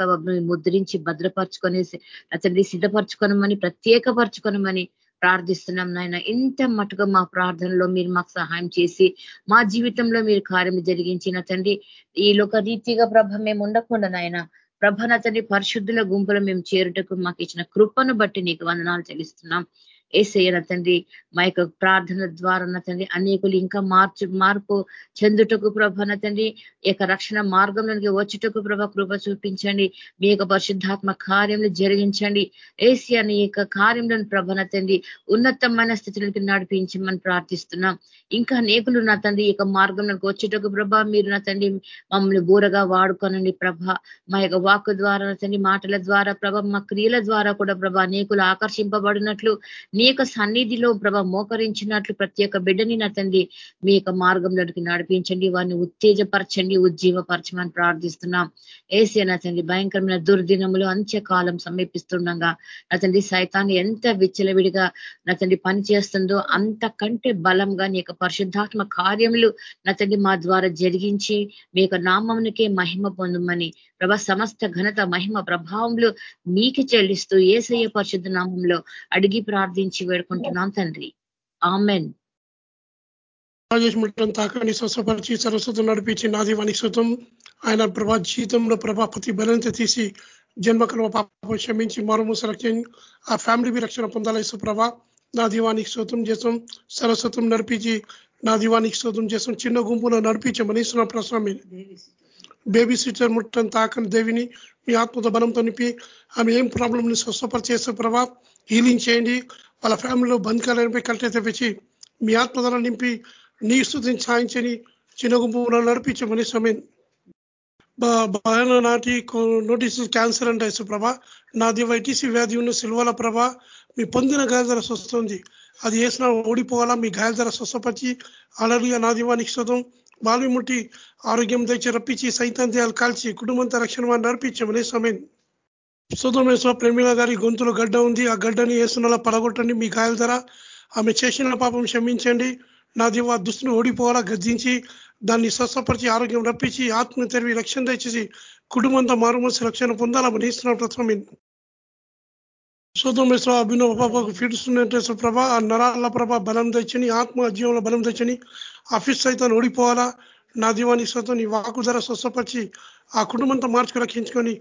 ముద్రించి భద్రపరచుకొని తండ్రి సిద్ధపరచుకోనమని ప్రత్యేకపరచుకోనమని ప్రార్థిస్తున్నాం నాయన. ఇంత మటుకు మా ప్రార్థనలో మీరు మాకు సహాయం చేసి మా జీవితంలో మీరు కార్యం జరిగించిన తండ్రి ఈ లోక రీతిగా ప్రభ మేము ఉండకుండా నాయన ప్రభ నా తండ్రి పరిశుద్ధుల గుంపులో మేము చేరుటకు మాకు ఇచ్చిన కృపను బట్టి నీకు వందనాలు చెల్లిస్తున్నాం. ఏసయ్యన తండ్రి మా యొక్క ప్రార్థన ద్వారా తండ్రి అనేకులు ఇంకా మార్చు మార్పు చెందుటకు ప్రభ తండ్రి యొక్క రక్షణ మార్గంలోనికి వచ్చుటకు ప్రభ కృప చూపించండి. మీ యొక్క పరిశుద్ధాత్మ కార్యంలో జరిగించండి. ఏసీ అని యొక్క కార్యంలో ప్రభన తండ్రి ఉన్నతమైన స్థితిలోకి నడిపించమని ప్రార్థిస్తున్నాం. ఇంకా అనేకులు నా తండ్రి యొక్క మార్గంలోకి వచ్చేటకు ప్రభ మీరు నా తండ్రి మమ్మల్ని బూరగా వాడుకోనండి ప్రభ. మా యొక్క వాక్ ద్వారా తండ్రి మాటల ద్వారా ప్రభ మా క్రియల ద్వారా కూడా ప్రభ అనేకులు ఆకర్షింపబడినట్లు నీ యొక్క సన్నిధిలో ప్రభ మోకరించినట్లు ప్రతి ఒక్క బిడ్డని నా తండ్రి మీ యొక్క మార్గంలోకి నడిపించండి వారిని ఉత్తేజపరచండి ఉజ్జీవపరచమని ప్రార్థిస్తున్నాం. ఏసీ నా తండ్రి భయంకరమైన దుర్దినములు అంత్యకాలం సమీపిస్తుండగా నా తండ్రి సైతాన్ని ఎంత విచ్చలవిడిగా నా తండ్రి పని చేస్తుందో అంతకంటే బలంగా నీ యొక్క పరిశుద్ధాత్మ కార్యములు నా తండ్రి మా ద్వారా జరిగించి మీ యొక్క నామమునికే మహిమ పొందమని ప్రభ సమస్త ఘనత మహిమ ప్రభావంలో మీకు చెల్లిస్తూ ఏసయ్య పరిశుద్ధ నామంలో అడిగి ప్రార్థించి వేడుకుంటున్నాం తండ్రి. ఆమెన్. రాజేష్ ముట్టం తాకని స్వస్థపరిచి సరస్వతం నడిపించి నా దీవానికి ఆయన ప్రభా జీవితంలో ప్రభా ప్రతి బలంత తీసి జన్మకర్మ పాప క్షమించి మరోమూస రక్షణ ఆ ఫ్యామిలీ రక్షణ పొందాలి ప్రభా. నా దీవానికి శోతం చేసాం సరస్వతం నడిపించి నా దీవానికి శోతం చేసాం చిన్న గుంపులో నడిపించమని మనీశ్వర ప్రశ్న బేబీ సిస్టర్ ముట్టం తాకని దేవిని మీ ఆత్మతో బలంతో నింపి ఆమె ఏం ప్రాబ్లంని స్వస్థపరిచేసే ప్రభా హీలింగ్ చేయండి. వాళ్ళ ఫ్యామిలీలో బంధకాలపై కలిటే తెప్పించి మీ ఆత్మధన నింపి నీ స్థుతిని సాయించని చిన్న గుంపు నడిపించమని సమయం భయాన నాటి నోటీసులు క్యాన్సర్ అంటే ప్రభ. నాది వైటీసీ వ్యాధి ఉన్న సిల్వల ప్రభ మీ పొందిన గాయాల ధర స్వస్తుంది అది వేసిన ఓడిపోవాలా? మీ గాయాల ధర స్వస్థపరిచి అలలుగా నా దీవానికి శుతం బాలి ముట్టి ఆరోగ్యం తెచ్చి రప్పించి సైతాంత్యాలు కాల్చి కుటుంబంతో రక్షణ నడిపించమని సమయం సుధమేశ్వర ప్రేమిల గారి గొంతులో గడ్డ ఉంది. ఆ గడ్డని వేసునలా పడగొట్టండి. మీ గాయల ధర ఆమె చేసిన పాపం క్షమించండి. నా దీవ దుస్తుని ఓడిపోవాలా? గద్దించి దాన్ని స్వస్థపరిచి ఆరోగ్యం రప్పించి ఆత్మ తెరివి రక్షణ తెచ్చేసి కుటుంబంతో మారుమనిసి రక్షణ పొందాలని ఇస్తున్న ప్రథమ సోదమేశ్వర అభినవ పాపకు ఫీడుస్తున్నట్టు ప్రభ ఆ నరాల ప్రభ బలం తెచ్చని ఆత్మ జీవంలో బలం తెచ్చని ఆఫీస్ సైతాన్ని ఓడిపోవాలా? నా దీవాని స్వతం నీ వాకు ధర స్వస్థపరిచి ఆ కుటుంబంతో మార్చుకు రక్షించుకొని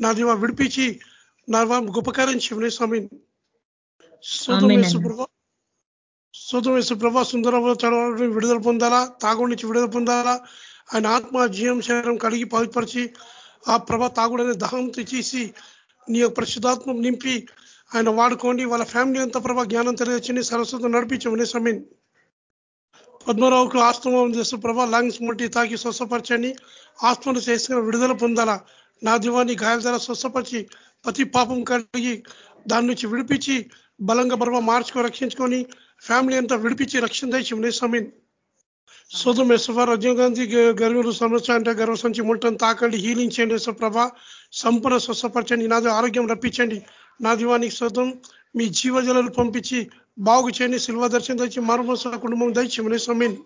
నా దీవ విడిపించి నా గొప్పకారం శివనే స్వామి. సోదమేశ్వర ప్రభ. సోదమేశ్వర ప్రభ సుందర చడవని విడుదల పొందాలా? తాగుడు నుంచి విడుదల పొందాలా? ఆయన ఆత్మ జీవం శరీరం కడిగి పవిత్రపరిచి ఆ ప్రభ తాగుడనే దహం తెచ్చేసి నీ యొక్క పరిశుధాత్మ నింపి ఆయన వాడుకోండి. వాళ్ళ ఫ్యామిలీ అంతా ప్రభా జ్ఞానం తెలియచని సరస్వతం నడిపించమని సమీన్ పద్మరావుకు ఆస్తమం చేస్తూ ప్రభా లంగ్స్ ముట్టి తాకి స్వస్థపరచండి. ఆత్మను చేసిన విడుదల పొందాలా? నా దివాన్ని గాయాల ద్వారా స్వస్థపరిచి ప్రతి పాపం కలిగి దాని నుంచి విడిపించి బలంగా బర్వ మార్చుకో రక్షించుకొని ఫ్యామిలీ అంతా విడిపించి రక్షణ దయచి సమీన్ సోదం యశ్వ రాజీవ్ గాంధీ గర్వలు సమస్య అంటే గర్వ సంచి ముట్టని తాకండి హీలింగ్ చేయండి ప్రభ. సంపూర్ణ స్వస్థపరచండి నాది ఆరోగ్యం రప్పించండి. నా దివానికి సొంతం మీ జీవజలను పంపించి బాగు చేయండి శిల్వ దర్శనం తెచ్చి మరమస కుటుంబం దయచి సమీన్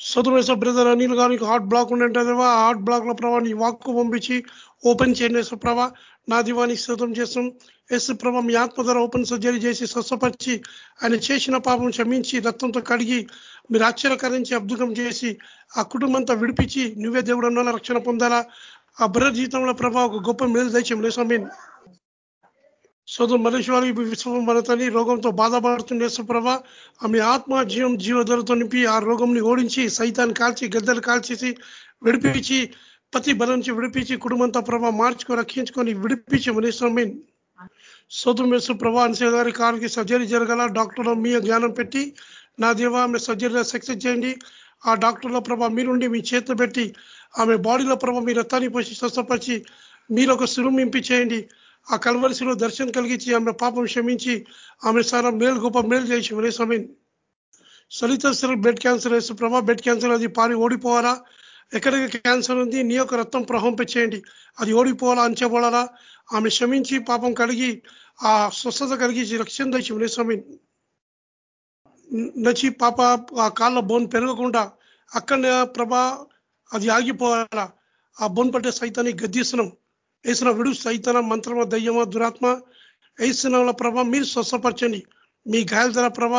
సదుమేస బ్రదర్ అనిల్ గారికి హార్ట్ బ్లాక్ ఉండంటే హార్ట్ బ్లాక్లో ప్రభా నీ వాక్కు పంపించి ఓపెన్ చేయండి ప్రభా. నా దివానికి శుతం చేస్తాం. ఎస్ ప్రభ మీ ఆత్మ ధర ఓపెన్ సర్జరీ చేసి స్వస్థపరిచి ఆయన చేసిన పాపం క్షమించి రక్తంతో కడిగి మీరు ఆశ్చర్యకరించి అబ్దుకం చేసి ఆ కుటుంబంతో విడిపించి నువ్వే దేవుడు రక్షణ పొందాలా. ఆ బ్రదర్ జీవితంలో ప్రభా ఒక గొప్ప మేలు దయచేయం లేసమీన్ సోదరు మలేశ్వరి విశ్వం రోగంతో బాధపడుతుండే సుప్రభ. ఆమె ఆత్మ జీవం జీవధరతో నింపి ఆ రోగంని ఓడించి సైతాన్ని కాల్చి గద్దలు కాల్చేసి విడిపించి ప్రతి బలం నుంచి విడిపించి కుటుంబంతో ప్రభ మార్చుకొని రక్షించుకొని విడిపించి మనీశ్వరమే సోదరు ప్రభా అనిసే గారి కారుకి సర్జరీ జరగాల. డాక్టర్లో మీ జ్ఞానం పెట్టి నా దేవ ఆమె సర్జరీలో సక్సెస్ చేయండి. ఆ డాక్టర్ల ప్రభ మీరుండి మీ చేతిలో పెట్టి ఆమె బాడీలో ప్రభ మీ రక్తాన్ని పోసి స్వస్థపరిచి మీరు ఒక సురుమింపి చేయండి. ఆ కలవరిశిలో దర్శనం కలిగించి ఆమె పాపం క్షమించి ఆమె సారా మేలు గొప్ప మేలు చేసి వరే సమయం సలిత బ్లడ్ క్యాన్సర్ వేస్తే ప్రభా బ్లడ్ క్యాన్సర్ అది పారి ఓడిపోవాలా? ఎక్కడికి క్యాన్సర్ ఉంది? నీ యొక్క రక్తం ప్రహంపించేయండి అది ఓడిపోవాలా? అంచెబడాలా ఆమె క్షమించి పాపం కలిగి ఆ స్వస్థత కలిగించి రక్షణ తెచ్చి వరే సమయం నచ్చి పాప ఆ కాళ్ళ బోన్ పెరగకుండా అక్కడ ప్రభా అది ఆగిపోవాలా? ఆ బోన్ పట్టే సైతాన్ని గద్దిస్తున్నాం వేసినప్పుడు సైతన మంత్రమ దయ్యమ దురాత్మ వేసినవుల ప్రభ మీరు స్వస్థపరచండి. మీ గాయాల ధర ప్రభ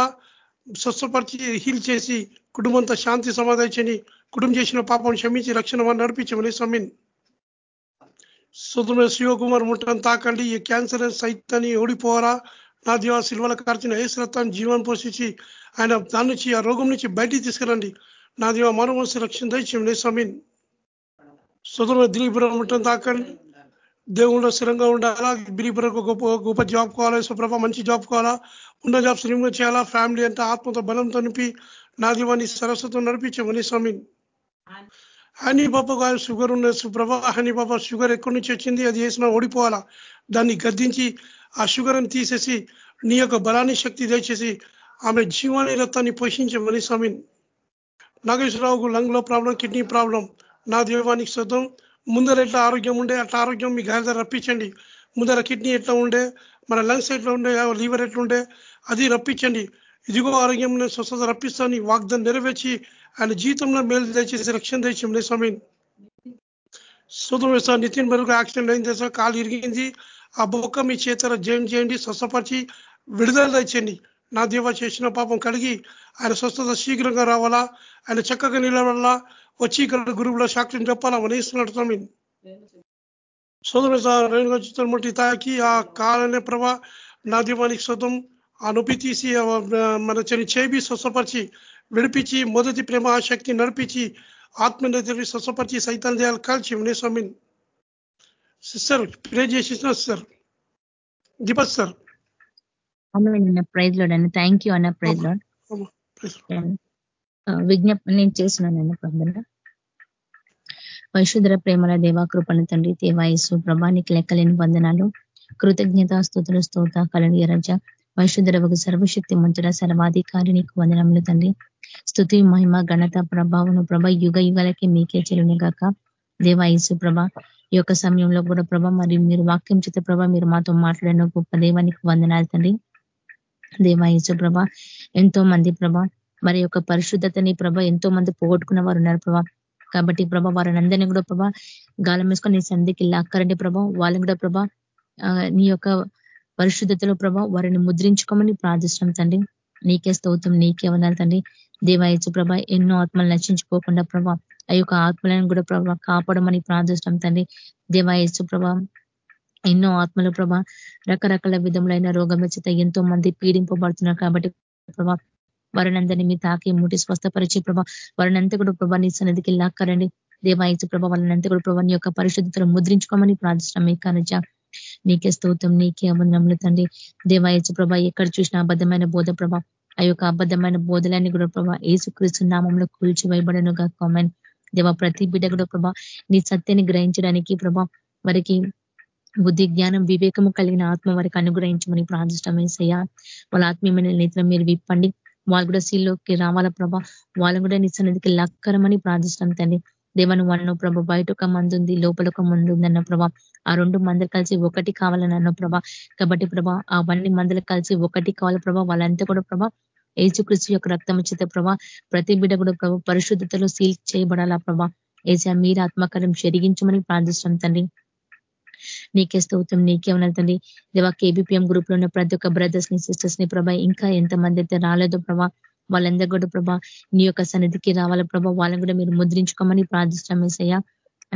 స్వస్థపరిచి హీల్ చేసి కుటుంబంతో శాంతి సమాధానించండి కుటుంబం చేసిన పాపం క్షమించి రక్షణ నడిపించమని సమీన్. సుధమే శివకుమార్ ముట్టని తాకండి. ఈ క్యాన్సర్ సైతాన్ని ఓడిపోరా నా దేవ శిల్వల కార్చిన ఏసురత్వాన్ని జీవనం పోషించి ఆయన దాని నుంచి ఆ రోగం నుంచి బయటికి తీసుకురండి నా దేవ మనవంశ రక్షణ దయచేయండి సమీన్. సుధమ దిలీపురం ముట్టని తాకండి. దేవుల్లో స్థిరంగా ఉండాలా? బిరిపురకు గొప్ప గొప్ప జాబ్ కావాలా? సుప్రభ మంచి జాబ్ కావాలా? ఉన్న జాబ్ స్థిరంగా చేయాలా? ఫ్యామిలీ అంతా ఆత్మతో బలంతో నింపి నా దీవాన్ని సరస్వతం నడిపించమని స్వామి. హనీ బాబా షుగర్ ఉన్న సుప్రభ హనీ బాబా షుగర్ ఎక్కడి నుంచి వచ్చింది? అది వేసినా ఓడిపోవాలా? దాన్ని గద్దించి ఆ షుగర్ని తీసేసి నీ యొక్క బలాన్ని శక్తి దయచేసి ఆమె జీవాని రక్తాన్ని పోషించమని స్వామి. నాగేశ్వరరావుకు లంగ్లో ప్రాబ్లం కిడ్నీ ప్రాబ్లం నా దీవానికి శుద్ధం ముందర ఎట్లా ఆరోగ్యం ఉండే అట్లా ఆరోగ్యం మీ గాలి రప్పించండి. ముందర కిడ్నీ ఎట్లా ఉండే మన లంగ్స్ ఎట్లా ఉండే లీవర్ ఎట్లుండే అది రప్పించండి. ఇదిగో ఆరోగ్యం స్వస్థత రప్పిస్తాను వాగ్దాన్ని నెరవేర్చి ఆయన జీవితంలో మేలు దయచేసి రక్షణ దయచేయండి స్వామి సూత్రం వేస్తా నితిన్ మెరుగు యాక్సిడెంట్ అయింది తెసా కాలు ఇరిగింది. ఆ బొక్క మీ చేతర జయం చేయండి స్వస్థపరిచి విడుదల తెచ్చండి నా దేవ చేసిన పాపం కలిగి ఆయన స్వస్థత శీఘ్రంగా రావాలా ఆయన చక్కగా నిలబడాలా వచ్చి ఇక్కడ గురువుల సాక్ష్యం చెప్పాలా వనేస్తున్నాడు స్వామి. సోదరు ముట్టి తాకి ఆ కాలనే ప్రభ నా దీవానికి శుతం ఆ నొప్పి తీసి మన చని చేబి స్వస్థపరిచి విడిపించి మొదటి ప్రేమ శక్తి నడిపించి ఆత్మనిర్భరి స్వస్థపరిచి సైతాన్ దేయాలు కాల్చి వినే స్వామి సిస్టర్ ప్రే చేసి sir Deepak sir praise Lord అండి థ్యాంక్ యూ అన్న ప్రైజ్ లోడ్ విజ్ఞప్తి నేను చేసినానైనా పొందన వైశుద్ర ప్రేమల దేవాకృపణ తండ్రి దేవాయసు ప్రభానికి లెక్కలేని వందనాలు. కృతజ్ఞత స్థుతులు స్తోత కళని రజ. వైశుద్ర ఒక సర్వశక్తి మంతుల సర్వాధికారి నీకు వందనములు తండ్రి. స్థుతి మహిమ ఘనత ప్రభావం ప్రభ యుగ యుగాలకి మీకే చెలుని గాక. దేవాయసు ప్రభ ఈ యొక్క సమయంలో కూడా ప్రభ మరి మీరు వాక్యం చేత ప్రభ మీరు మాతో మాట్లాడిన గొప్ప దేవానికి వందనాలు తండ్రి. దేవాయసు ప్రభ ఎంతో మంది ప్రభ మరి యొక్క పరిశుద్ధతని ప్రభ ఎంతో మంది పోగొట్టుకున్న వారు ఉన్నారు ప్రభా. కాబట్టి ప్రభ వారిని అందరినీ కూడా ప్రభా గాలం వేసుకొని నీ సంధికి లాక్కరండి ప్రభా. వాళ్ళని కూడా ప్రభా నీ యొక్క పరిశుద్ధతలో ప్రభా వారిని ముద్రించుకోమని ప్రార్థిస్తున్నాం తండ్రి. నీకే స్తోత్రం నీకే వందాలి తండ్రి. దేవాయచు ప్రభ ఎన్నో ఆత్మలు నశించుకోకుండా ప్రభా ఆ యొక్క ఆత్మలను కూడా ప్రభా కాపాడమని ప్రార్థిస్తున్నాం తండ్రి. దేవాయచు ప్రభ ఎన్నో ఆత్మలు ప్రభ రకరకాల విధములైన రోగం చేత ఎంతో మంది పీడింపబడుతున్నారు కాబట్టి ప్రభా వారినందరినీ మీ తాకి ముట్టి స్వస్థపరిచే ప్రభా వారినంతా కూడా ప్రభా నీ సన్నిధికి లాక్కరండి. దేవాయచు ప్రభా వాళ్ళనంతా కూడా ప్రభా నీ యొక్క పరిశుద్ధతను ముద్రించుకోమని ప్రార్థిస్తున్నాం. మీ కనుజ నీకే స్తోత్రం నీకే అవందనములు తండ్రి. దేవాయచు ప్రభా ఎక్కడ చూసిన అబద్ధమైన బోధ ప్రభ ఆ యొక్క అబద్ధమైన బోధలన్నీ కూడా ప్రభా ఏసుక్రీస్తు నామంలో కూల్చి వైబడనుగా కామెన్ దేవ ప్రతి బిడ్డ కూడా ప్రభా నీ సత్యాన్ని గ్రహించడానికి ప్రభా వారికి బుద్ధి జ్ఞానం వివేకము కలిగిన ఆత్మ వారికి అనుగ్రహించమని ప్రార్థిష్టమేసయ్యా వాళ్ళ ఆత్మీయమైన నేత్రం మీరు విప్పండి. వాళ్ళు కూడా సీల్లోకి రావాల ప్రభా? వాళ్ళు కూడా నీ సన్నిధికి లక్కరమని ప్రార్థిస్తాం తండ్రి. దేవను వాళ్ళను ప్రభ బయట ఒక మంది ఉంది లోపల ఒక మంది ఉందన్న ప్రభా. ఆ రెండు మందులు కలిసి ఒకటి కావాలని అన్న ప్రభా. కాబట్టి ప్రభా ఆ వన్ని మందులు కలిసి ఒకటి కావాలి ప్రభా. వాళ్ళంతా కూడా ప్రభా ఏసుకృష్ణ యొక్క రక్తం చేత ప్రభా ప్రతి బిడ్డ కూడా ప్రభా పరిశుద్ధతలో సీల్ చేయబడాలా ప్రభా. ఏసా మీరు ఆత్మకార్యం చెరిగించమని ప్రార్థిస్తాం తండ్రి. నీకే స్తోత్రం నీకే ఉన్నది తండ్రి. దేవా కేబిపిఎం గ్రూప్లో ఉన్న ప్రతి ఒక్క బ్రదర్స్ని సిస్టర్స్ని ప్రభా ఇంకా ఎంతమంది అయితే రాలేదో ప్రభా వాళ్ళందరూ కూడా ప్రభా నీ యొక్క సన్నిధికి రావాల ప్రభా వాళ్ళని కూడా మీరు ముద్రించుకోమని ప్రార్థిస్తాం ఏసయ్యా.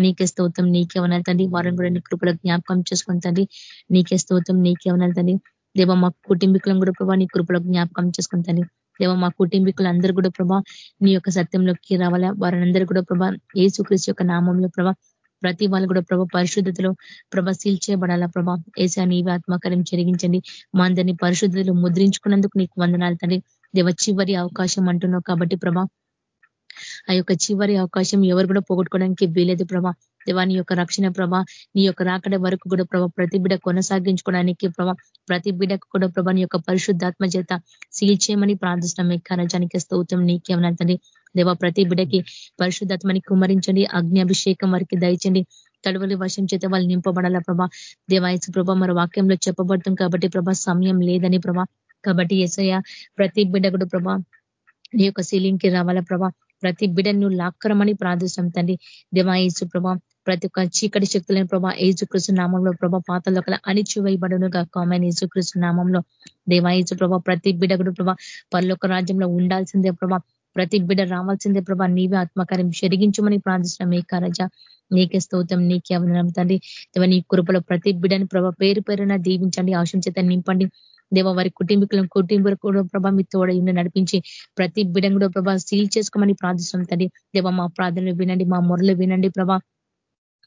నీకే స్తోత్రం నీకే ఉన్నారు తండ్రి. వారిని కూడా నీ కృపల జ్ఞాపకం చేసుకుని తండ్రి నీకే స్తోత్రం నీకే ఉన్నారు తండ్రి. దేవ మా కుటుంబీకులను కూడా ప్రభా నీ కృపలో జ్ఞాపకం చేసుకుని తండ్రి. దేవ మా కుటుంబీకులు అందరూ కూడా ప్రభా నీ యొక్క సత్యంలోకి రావాలా? వారందరూ కూడా ప్రభా ఏసుక్రీస్తు యొక్క నామంలో ప్రభా ప్రతి వాళ్ళు కూడా ప్రభ పరిశుద్ధతలో ప్రభ సీల్ చేయబడాలా ప్రభ? ఏసా నీవి ఆత్మకార్యం జరిగించండి మా అందరినీ పరిశుద్ధతలో ముద్రించుకున్నందుకు నీకు వందనాలు తండ్రి. దేవ చివరి అవకాశం అంటున్నావు కాబట్టి ప్రభా ఆ యొక్క చివరి అవకాశం ఎవరు కూడా పోగొట్టుకోవడానికి వీలేదు ప్రభా. దేవా నీ యొక్క రక్షణ ప్రభా నీ యొక్క రాకడ వరకు కూడా ప్రభా ప్రతి బిడ కొనసాగించుకోవడానికి ప్రభా ప్రతి బిడకు కూడా ప్రభా నీ యొక్క పరిశుద్ధాత్మ చేత సీల్ చేయమని ప్రార్థిస్తున్నాం. మీ కరజానికి స్తౌతం దేవా ప్రతి బిడకి పరిశుద్ధాత్మని కుమరించండి అగ్ని అభిషేకం వారికి దయచండి. తడవలి వర్షం చేత వాళ్ళు నింపబడాల ప్రభా. దేవాయసు ప్రభా మరి వాక్యంలో చెప్పబడుతుంది కాబట్టి ప్రభా సమయం లేదని ప్రభా. కాబట్టి ఎసయ్య ప్రతి బిడ్డ కూడా ప్రభా నీ యొక్క సీలింగ్కి రావాలా ప్రభా. ప్రతి బిడ్డను లాక్కరమని ప్రార్థిస్తాం తండ్రి. దేవాయేసు ప్రభా ప్రతి ఒక్క చీకటి శక్తులైన ప్రభా ఏజుకృష్ణ నామంలో ప్రభా పాత కల అణిచివేయబడును కామెన్ ఏజుకృష్ణ నామంలో దేవాయేసు ప్రభా ప్రతి బిడగుడు ప్రభా పర్లోక రాజ్యంలో ఉండాల్సిందే ప్రభా. ప్రతి బిడ రావాల్సిందే ప్రభా నీవే ఆత్మకార్యం చెరిగించమని ప్రార్థిస్తున్నాం. ఏ కారజ నీకే స్తోత్రం నీకే అవనం తండ్రి. నీ కృపలో ప్రతి బిడని ప్రభా పేరు పేరున దీవించండి ఆశంచేత నింపండి. దేవ వారి కుటుంబీకులను కుటుంబ కూడా ప్రభా మీ తోడ నడిపించి ప్రతి బిడం కూడా ప్రభా సీల్ చేసుకోమని ప్రార్థిస్తాం తండ్రి. దేవ మా ప్రార్థనలు వినండి మా మొరలు వినండి ప్రభా.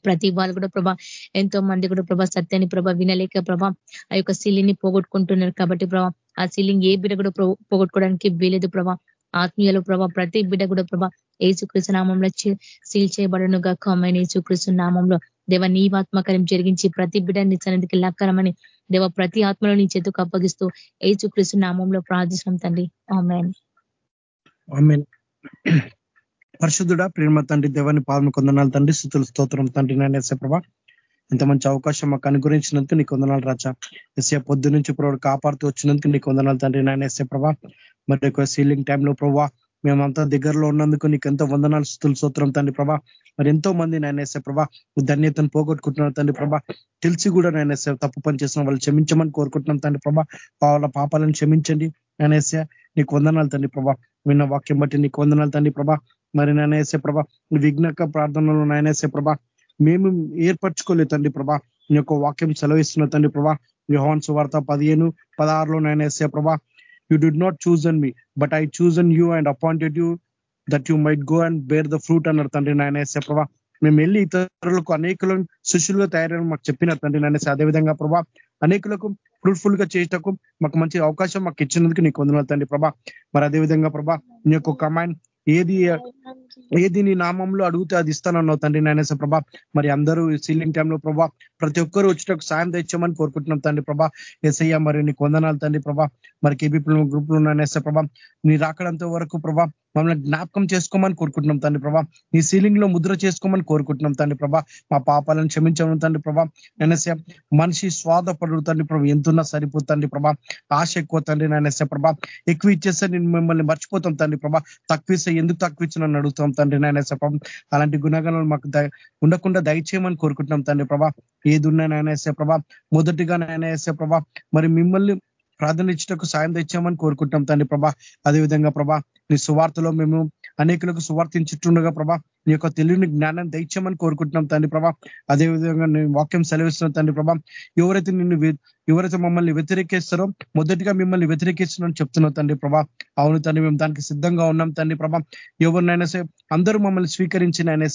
ప్రతి వాళ్ళు కూడా ప్రభా ఎంతో మంది కూడా ప్రభా సత్యాన్ని ప్రభా వినలేక ప్రభా ఆ యొక్క సీలింగ్ పోగొట్టుకుంటున్నారు కాబట్టి ప్రభా ఆ సీలింగ్ ఏ బిడ కూడా పోగొట్టుకోవడానికి వీలేదు ప్రభా. ఆత్మీయలో ప్రభా ప్రతి బిడ్డ కూడా ప్రభా ఏసుకృష్ణ నామంలో సీల్ చేయబడనుగా కామైన ఏసుకృష్ణ నామంలో దేవ నీవాత్మకరం జరిగించి ప్రతి బిడ్డని సన్నిధికి లక్కరమని దేవ ప్రతి ఆత్మలో నీ చేతుకు అప్పగిస్తూ ఏసుకృష్ణ నామంలో ప్రార్థిస్తున్నాం తండ్రి. ఆమెన్. పరిశుద్ధుడ ప్రేమ తండ్రి దేవాన్ని పాదం కొందనాలు తండ్రి స్థుతుల స్తోత్రం తండ్రి నేనేసే ప్రభా. ఇంత మంచి అవకాశం మాకు అనుగురించినందుకు నీకు వందనాలు రాజా. ఎస్ఏ పొద్దు నుంచి ప్రభావ కాపాడుతూ వచ్చినందుకు నీకు వందనాలు తండ్రి నాయన ప్రభా. మరి ఒక సీలింగ్ టైంలో ప్రభా మేమంతా దగ్గరలో ఉన్నందుకు నీకు ఎంతో వందనాలు స్థుతులు సూత్రం తండ్రి ప్రభా. మరి ఎంతో మంది నేనేసే ప్రభా ధన్యతను పోగొట్టుకుంటున్నారు తండ్రి ప్రభా. తెలిసి కూడా నేనేసే తప్పు పని చేసిన వాళ్ళు క్షమించమని కోరుకుంటున్నాం తండ్రి ప్రభా. వాళ్ళ పాపాలను క్షమించండి నేనేసే నీకు వందనాలు తండ్రి ప్రభా. విన్న వాక్యం బట్టి నీకు వందనాలు తండ్రి ప్రభా. మరి నేనేసే ప్రభా విఘ్నక ప్రార్థనలో నేనేసే ప్రభా మేము ఏర్పరచుకోలేదు తండ్రి ప్రభా. నీ యొక్క వాక్యం సెలవిస్తున్న తండ్రి ప్రభా. యోహాన్ సువార్త పదిహేను పదహారులో నేనేసే ప్రభా you did not chosen me but I chosen you and appointed you that you might go and bear the fruit అన్నారు తండ్రి నాయనేసే ప్రభా. మేము వెళ్ళి ఇతరులకు అనేకులను శిష్యులుగా తయారని మాకు చెప్పిన తండ్రి నాయన అదేవిధంగా ప్రభా అనేకులకు ఫ్రూట్ఫుల్గా చేయటకు మాకు మంచి అవకాశం మాకు ఇచ్చినందుకు నీకు వందనాలు తండ్రి ప్రభా. మరి అదేవిధంగా ప్రభా నీ యొక్క కమాండ్ ఏది ఏది నీ నామంలో అడిగితే అది ఇస్తానన్నావు తండ్రి నాయనేస ప్రభా మరి అందరూ సీలింగ్ టైంలో ప్రభా ప్రతి ఒక్కరు వచ్చేటకు సాయం తెచ్చామని కోరుకుంటున్నాం తండ్రి ప్రభా. ఎస్ఐయా మరి నీకు వందనాలు తండ్రి ప్రభా. మరి కేబీ గ్రూప్లో నాయనేస ప్రభా. నీ రాకడంత వరకు ప్రభా మమ్మల్ని జ్ఞాపకం చేసుకోమని కోరుకుంటున్నాం తండ్రి ప్రభా. నీ సీలింగ్లో ముద్ర చేసుకోమని కోరుకుంటున్నాం తండ్రి ప్రభా. మా పాపాలను క్షమించమని తండ్రి ప్రభా. నేనసే మనిషి స్వాదపడు తండ్రి ప్రభా. ఎంతున్నా సరిపోతండి ప్రభా. ఆశ ఎక్కువ తండ్రి నేనసే ప్రభా. ఎక్కువ ఇచ్చేస్తే నేను మిమ్మల్ని మర్చిపోతాం తండ్రి ప్రభా. తక్కువ ఇస్తే ఎందుకు తక్కువ ఇచ్చిన అడుగుతాం తండ్రి నేనసే ప్రభా. అలాంటి గుణగణాలు మాకు ఉండకుండా దయచేయమని కోరుకుంటున్నాం తండ్రి ప్రభా. ఏది ఉన్నా ప్రభా. మొదటిగా నేనేసే ప్రభా. మరి మిమ్మల్ని ప్రార్థనలు ఇచ్చటకు సాయం తెచ్చామని కోరుకుంటాం తండ్రి ప్రభా అదేవిధంగా ప్రభా నీ సువార్తలో మేము అనేకులకు సువార్తించుతుండగా ప్రభా నీ యొక్క తెలివిని జ్ఞానం దయచేయమని కోరుకుంటున్నాం తండ్రి ప్రభా. అదేవిధంగా నేను వాక్యం సెలవిస్తున్నాను తండ్రి ప్రభా ఎవరైతే నిన్ను ఎవరైతే మమ్మల్ని వ్యతిరేకిస్తారో మొదటిగా మిమ్మల్ని వ్యతిరేకిస్తున్నాను చెప్తున్నావు తండ్రి ప్రభా. అవును తండ్రి మేము దానికి సిద్ధంగా ఉన్నాం తండ్రి ప్రభా. ఎవరినైనా సే అందరూ మమ్మల్ని స్వీకరించిన అయినా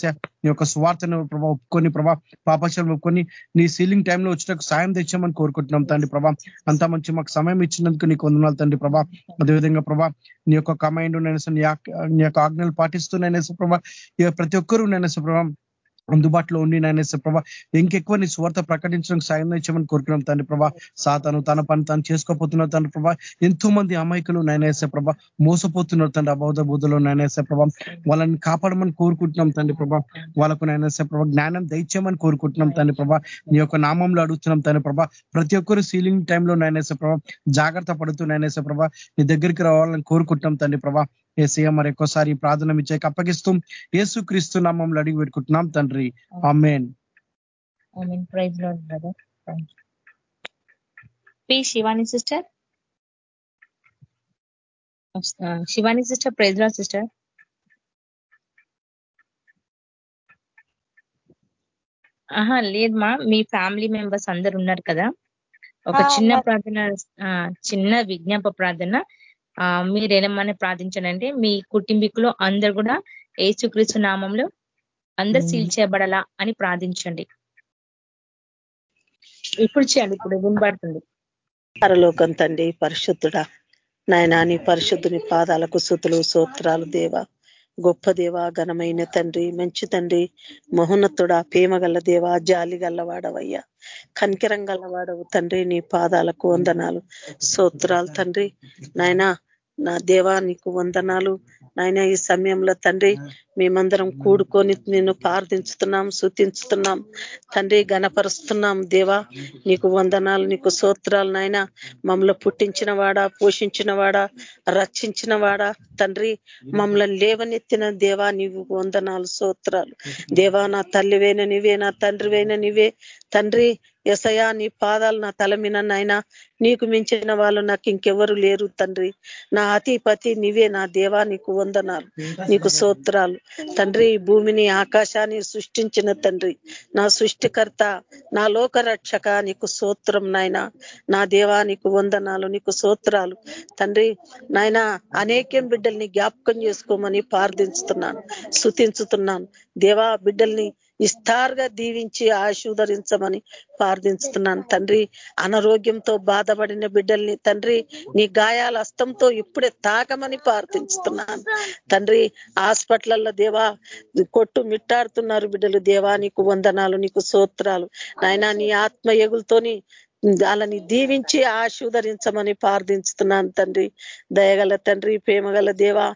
నీ యొక్క స్వార్థను ప్రభా ఒప్పుకొని ప్రభా పాపశాలను ఒప్పుకొని నీ సీలింగ్ టైంలో వచ్చినకు సాయం తెచ్చామని కోరుకుంటున్నాం తండ్రి ప్రభా. అంత మంచి మాకు సమయం ఇచ్చినందుకు నీకు వందనాలు తండ్రి ప్రభా. అదేవిధంగా ప్రభా నీ యొక్క కమాండ్ నైనా నీ యొక్క ఆజ్ఞలు పాటిస్తున్నాయి ప్రభా ప్రతి ఒక్కరూ నేను సుప్రభ అందుబాటులో ఉండి నాయన ప్రభా ఇంకెక్కువ నీ స్వార్థ ప్రకటించడానికి సాయం ఇచ్చామని కోరుకున్నాం తండ్రి ప్రభా. సాతను తన పని తాను చేసుకోపోతున్నారు తండ్రి ప్రభా. ఎంతో మంది అమాయకులు నాయనేసే ప్రభా మోసపోతున్నారు తండ్రి అబౌధ బుద్ధులు నాయనేసే ప్రభా వాళ్ళని కాపాడమని కోరుకుంటున్నాం తండ్రి ప్రభా. వాళ్ళకు నాయనేసే ప్రభా జ్ఞానం దయచేయమని కోరుకుంటున్నాం తండ్రి ప్రభా. నీ యొక్క నామంలో అడుగుతున్నాం తండ్రి ప్రభా. ప్రతి ఒక్కరు సీలింగ్ టైంలో నాయనేసే ప్రభా జాగ్రత్త పడుతూ నాయనేసే ప్రభా నీ దగ్గరికి రావాలని కోరుకుంటున్నాం తండ్రి ప్రభా. ఏసీఎం మరి ఎక్కువసారి ప్రార్థన ఇచ్చే అప్పగిస్తూ. ఏసు క్రీస్తు నామంలో అడిగి పెట్టుకుంటున్నాం తండ్రి. Amen P Shivani sister. Shivani sister sister. ఆహా లేదమ్మా. మీ ఫ్యామిలీ మెంబర్స్ అందరు ఉన్నారు కదా. ఒక చిన్న ప్రార్థన చిన్న విజ్ఞాప ప్రార్థన. మీరు ఏమని ప్రార్థించనంటే మీ కుటుంబీకులు అందరు కూడా ఏసుక్రీస్తు నామంలో అందరు సీల్ చేయబడాలా అని ప్రార్థించండి. ఇప్పుడు చేయండి ఇప్పుడు వినబడుతుంది. పరలోకం తండ్రి పరిశుద్ధుడా నాయనా నీ పరిశుద్ధుని పాదాలకు సుతులు సూత్రాలు దేవ. గొప్ప దేవ ఘనమైన తండ్రి మంచి తండ్రి మహోన్నతుడా ప్రేమగల్ల దేవ జాలి గల్లవాడవయ్యా కనికరం గల్లవాడవు తండ్రి నీ పాదాలకు వందనాలు సూత్రాలు తండ్రి. నాయనా నా దేవా నీకు వందనాలు. నాయన ఈ సమయంలో తండ్రి మేమందరం కూడుకొని నిన్ను ప్రార్థించుతున్నాం శుతించుతున్నాం తండ్రి గణపరుస్తున్నాం దేవా నీకు వందనాలు నీకు సూత్రాలు నాయన. మమ్మల్ని పుట్టించిన వాడా పోషించిన వాడా రక్షించిన వాడా తండ్రి మమ్మల్ని లేవనెత్తిన దేవా నీవు వందనాలు సూత్రాలు దేవా నా తల్లివైన నీవే నా తండ్రివైన నీవే. తండ్రి ఎసయా నీ పాదాలు నా తల మీద నీకు మించిన వాళ్ళు నాకు ఇంకెవరు లేరు తండ్రి. నా అతిపతి నీవే నా దేవా నీకు వందనాలు నీకు సూత్రాలు తండ్రి భూమిని ఆకాశాన్ని సృష్టించిన తండ్రి. నా సృష్టికర్త నా లోకరక్షక నీకు సూత్రం నాయన. నా దేవా నీకు వందనాలు నీకు సూత్రాలు తండ్రి నాయన అనేకం బిడ్డల్ని జ్ఞాపకం చేసుకోమని ప్రార్థించుతున్నాను శుతించుతున్నాను దేవా బిడ్డల్ని విస్తారుగా దీవించి ఆశీర్వదించమని ప్రార్థించుతున్నాను తండ్రి అనారోగ్యంతో బాధపడిన బిడ్డల్ని తండ్రి నీ గాయాల హస్తంతో ఇప్పుడే తాకమని ప్రార్థించుతున్నాను తండ్రి హాస్పిటల్లో దేవా కొట్టు మిట్టాడుతున్నారు బిడ్డలు. దేవా నీకు వందనాలు నీకు సూత్రాలు నాయన నీ ఆత్మ ఎగులతోని వాళ్ళని దీవించి ఆశీర్వదించమని ప్రార్థించుతున్నాను తండ్రి. దయగల తండ్రి ప్రేమగల దేవా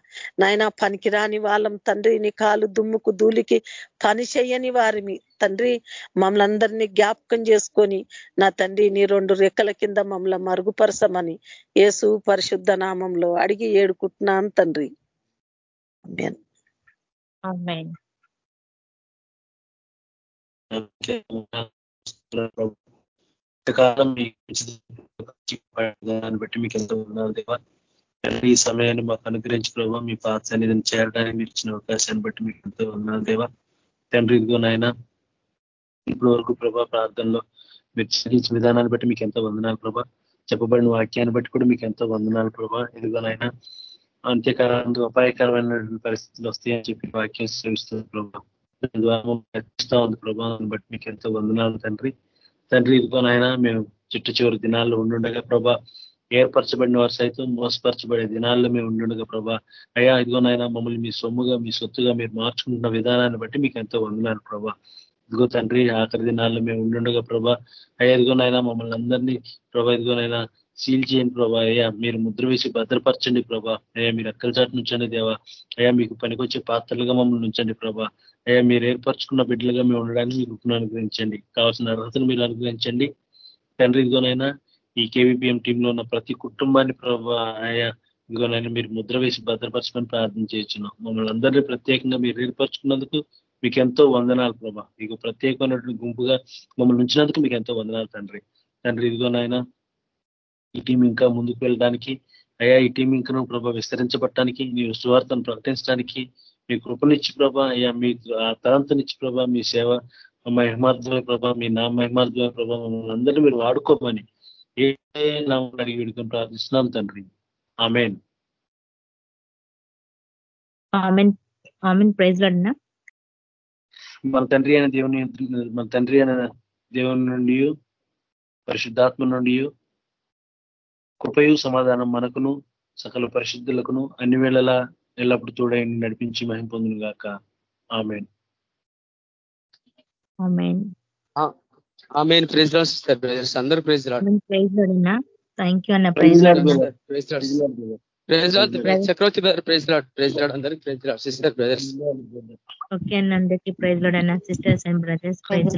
నాయన పనికిరాని వాళ్ళం తండ్రి నీ కాలు దుమ్ముకు ధూళికి పని చెయ్యని వారిని తండ్రి మమ్మల్ని అందరినీ జ్ఞాపకం చేసుకొని నా తండ్రి నీ రెండు రెక్కల కింద మమ్మల్ని మరుగుపరచమని యేసు పరిశుద్ధ నామంలో అడిగి ఏడుకుంటున్నాను తండ్రి. ఇంతకాలం దాన్ని బట్టి మీకు ఎంతో ఉన్నారు దేవా. ఈ సమయాన్ని మాకు అనుగ్రహించి ప్రభావ మీ పాత సన్నిధిని చేరడానికి మీరు ఇచ్చిన అవకాశాన్ని బట్టి మీకు ఎంతో ఉన్నారు దేవా. తండ్రి ఇదిగో నాయన ఇప్పటి వరకు ప్రభా ప్రార్థనలో మీరు చదివించిన విధానాన్ని బట్టి మీకు ఎంతో వందనాలు ప్రభా. చెప్పబడిన వాక్యాన్ని బట్టి కూడా మీకు ఎంతో వందనాలు ప్రభా. ఇదిగోనైనా అంత్యకాలంలో అపాయకరమైన పరిస్థితులు వస్తాయని చెప్పి వాక్యం శ్రమిస్తుంది ప్రభా. ఉంది ప్రభావం బట్టి మీకు ఎంతో వందనాలు తండ్రి. తండ్రి ఇదిగోనైనా మేము చుట్టు చివరి దినాల్లో ఉండుండగా ప్రభా ఏర్పరచబడిన వారు సైతం మోసపరచబడే దినాల్లో మేము ఉండుండగా ప్రభా. అయ్యా ఇదిగోనైనా మమ్మల్ని మీ సొమ్ముగా మీ సొత్తుగా మీరు మార్చుకుంటున్న విధానాన్ని బట్టి మీకు ఎంతో వందనాలు ప్రభా. ఇదిగో తండ్రి ఆఖరి దినాల్లో మేము ఉండుండగా ప్రభా. అయ్యా ఇదిగోనైనా మమ్మల్ని అందరినీ ప్రభా ఇదిగోనైనా సీల్ చేయండి ప్రభా. అయ్యా మీరు ముద్ర వేసి భద్రపరచండి ప్రభా. అయ్యా మీరు ఎక్కల చాటు నుంచండి దేవా. అయ్యా మీకు పనికొచ్చే పాత్రలుగా మమ్మల్ని ఉంచండి ప్రభా. అయ్యా మీరు ఏర్పరచుకున్న బిడ్డలుగా మేము ఉండడానికి మీకు అనుగ్రహించండి. కావాల్సిన అర్హతను మీరు అనుగ్రహించండి. తండ్రి ఇదిగోనైనా ఈ కేవీపీఎం టీంలో ఉన్న ప్రతి కుటుంబాన్ని ప్రభా అయ్యా ఇదిగోనైనా మీరు ముద్ర వేసి భద్రపరచమని ప్రార్థన చేస్తున్నాం. మమ్మల్ని అందరినీ ప్రత్యేకంగా మీరు ఏర్పరచుకున్నందుకు మీకు ఎంతో వందనాలు ప్రభా. మీకు ప్రత్యేకమైనటువంటి గుంపుగా మమ్మల్ని ఉంచినందుకు మీకు ఎంతో వందనాలు తండ్రి. తండ్రి ఇదిగోనైనా ఈ టీం ఇంకా ముందుకు వెళ్ళడానికి అయ్యా ఈ టీం ఇంకా ప్రభా విస్తరించబట్టడానికి మీ సువార్తను ప్రకటించడానికి మీ కృపనిచ్చి ప్రభా అయ్యా మీ తలంతనిచ్చి ప్రభా మీ సేవ మహిమార్థమే ప్రభా మీ నా మహిమార్థమే ప్రభా మమ్మల్ని అందరినీ మీరు వాడుకోమని ఏ నామని అడిగి విడుకొని ప్రార్థిస్తున్నాం తండ్రి. ఆమెన్. మన తండ్రి అయిన దేవుని మన తండ్రి అయిన దేవుని నుండి పరిశుద్ధాత్మ నుండి కృపయు సమాధానం మనకును సకల పరిశుద్ధులకును అన్ని వేళలా ఎల్లప్పుడు తోడైండి నడిపించి మహిం పొందును గాక. Amen. Praise Lord sister. Brothers అందరూ ప్రైజ్ ప్రైజ్ అన్న. చక్రవర్తి ప్రైజ్ ప్రైజ్ అందరికి ప్రైజ్ సిస్టర్ బ్రదర్స్. ఓకే అన్న. అందరికి ప్రైజ్ లోడ్ అన్న. Sisters and brothers praise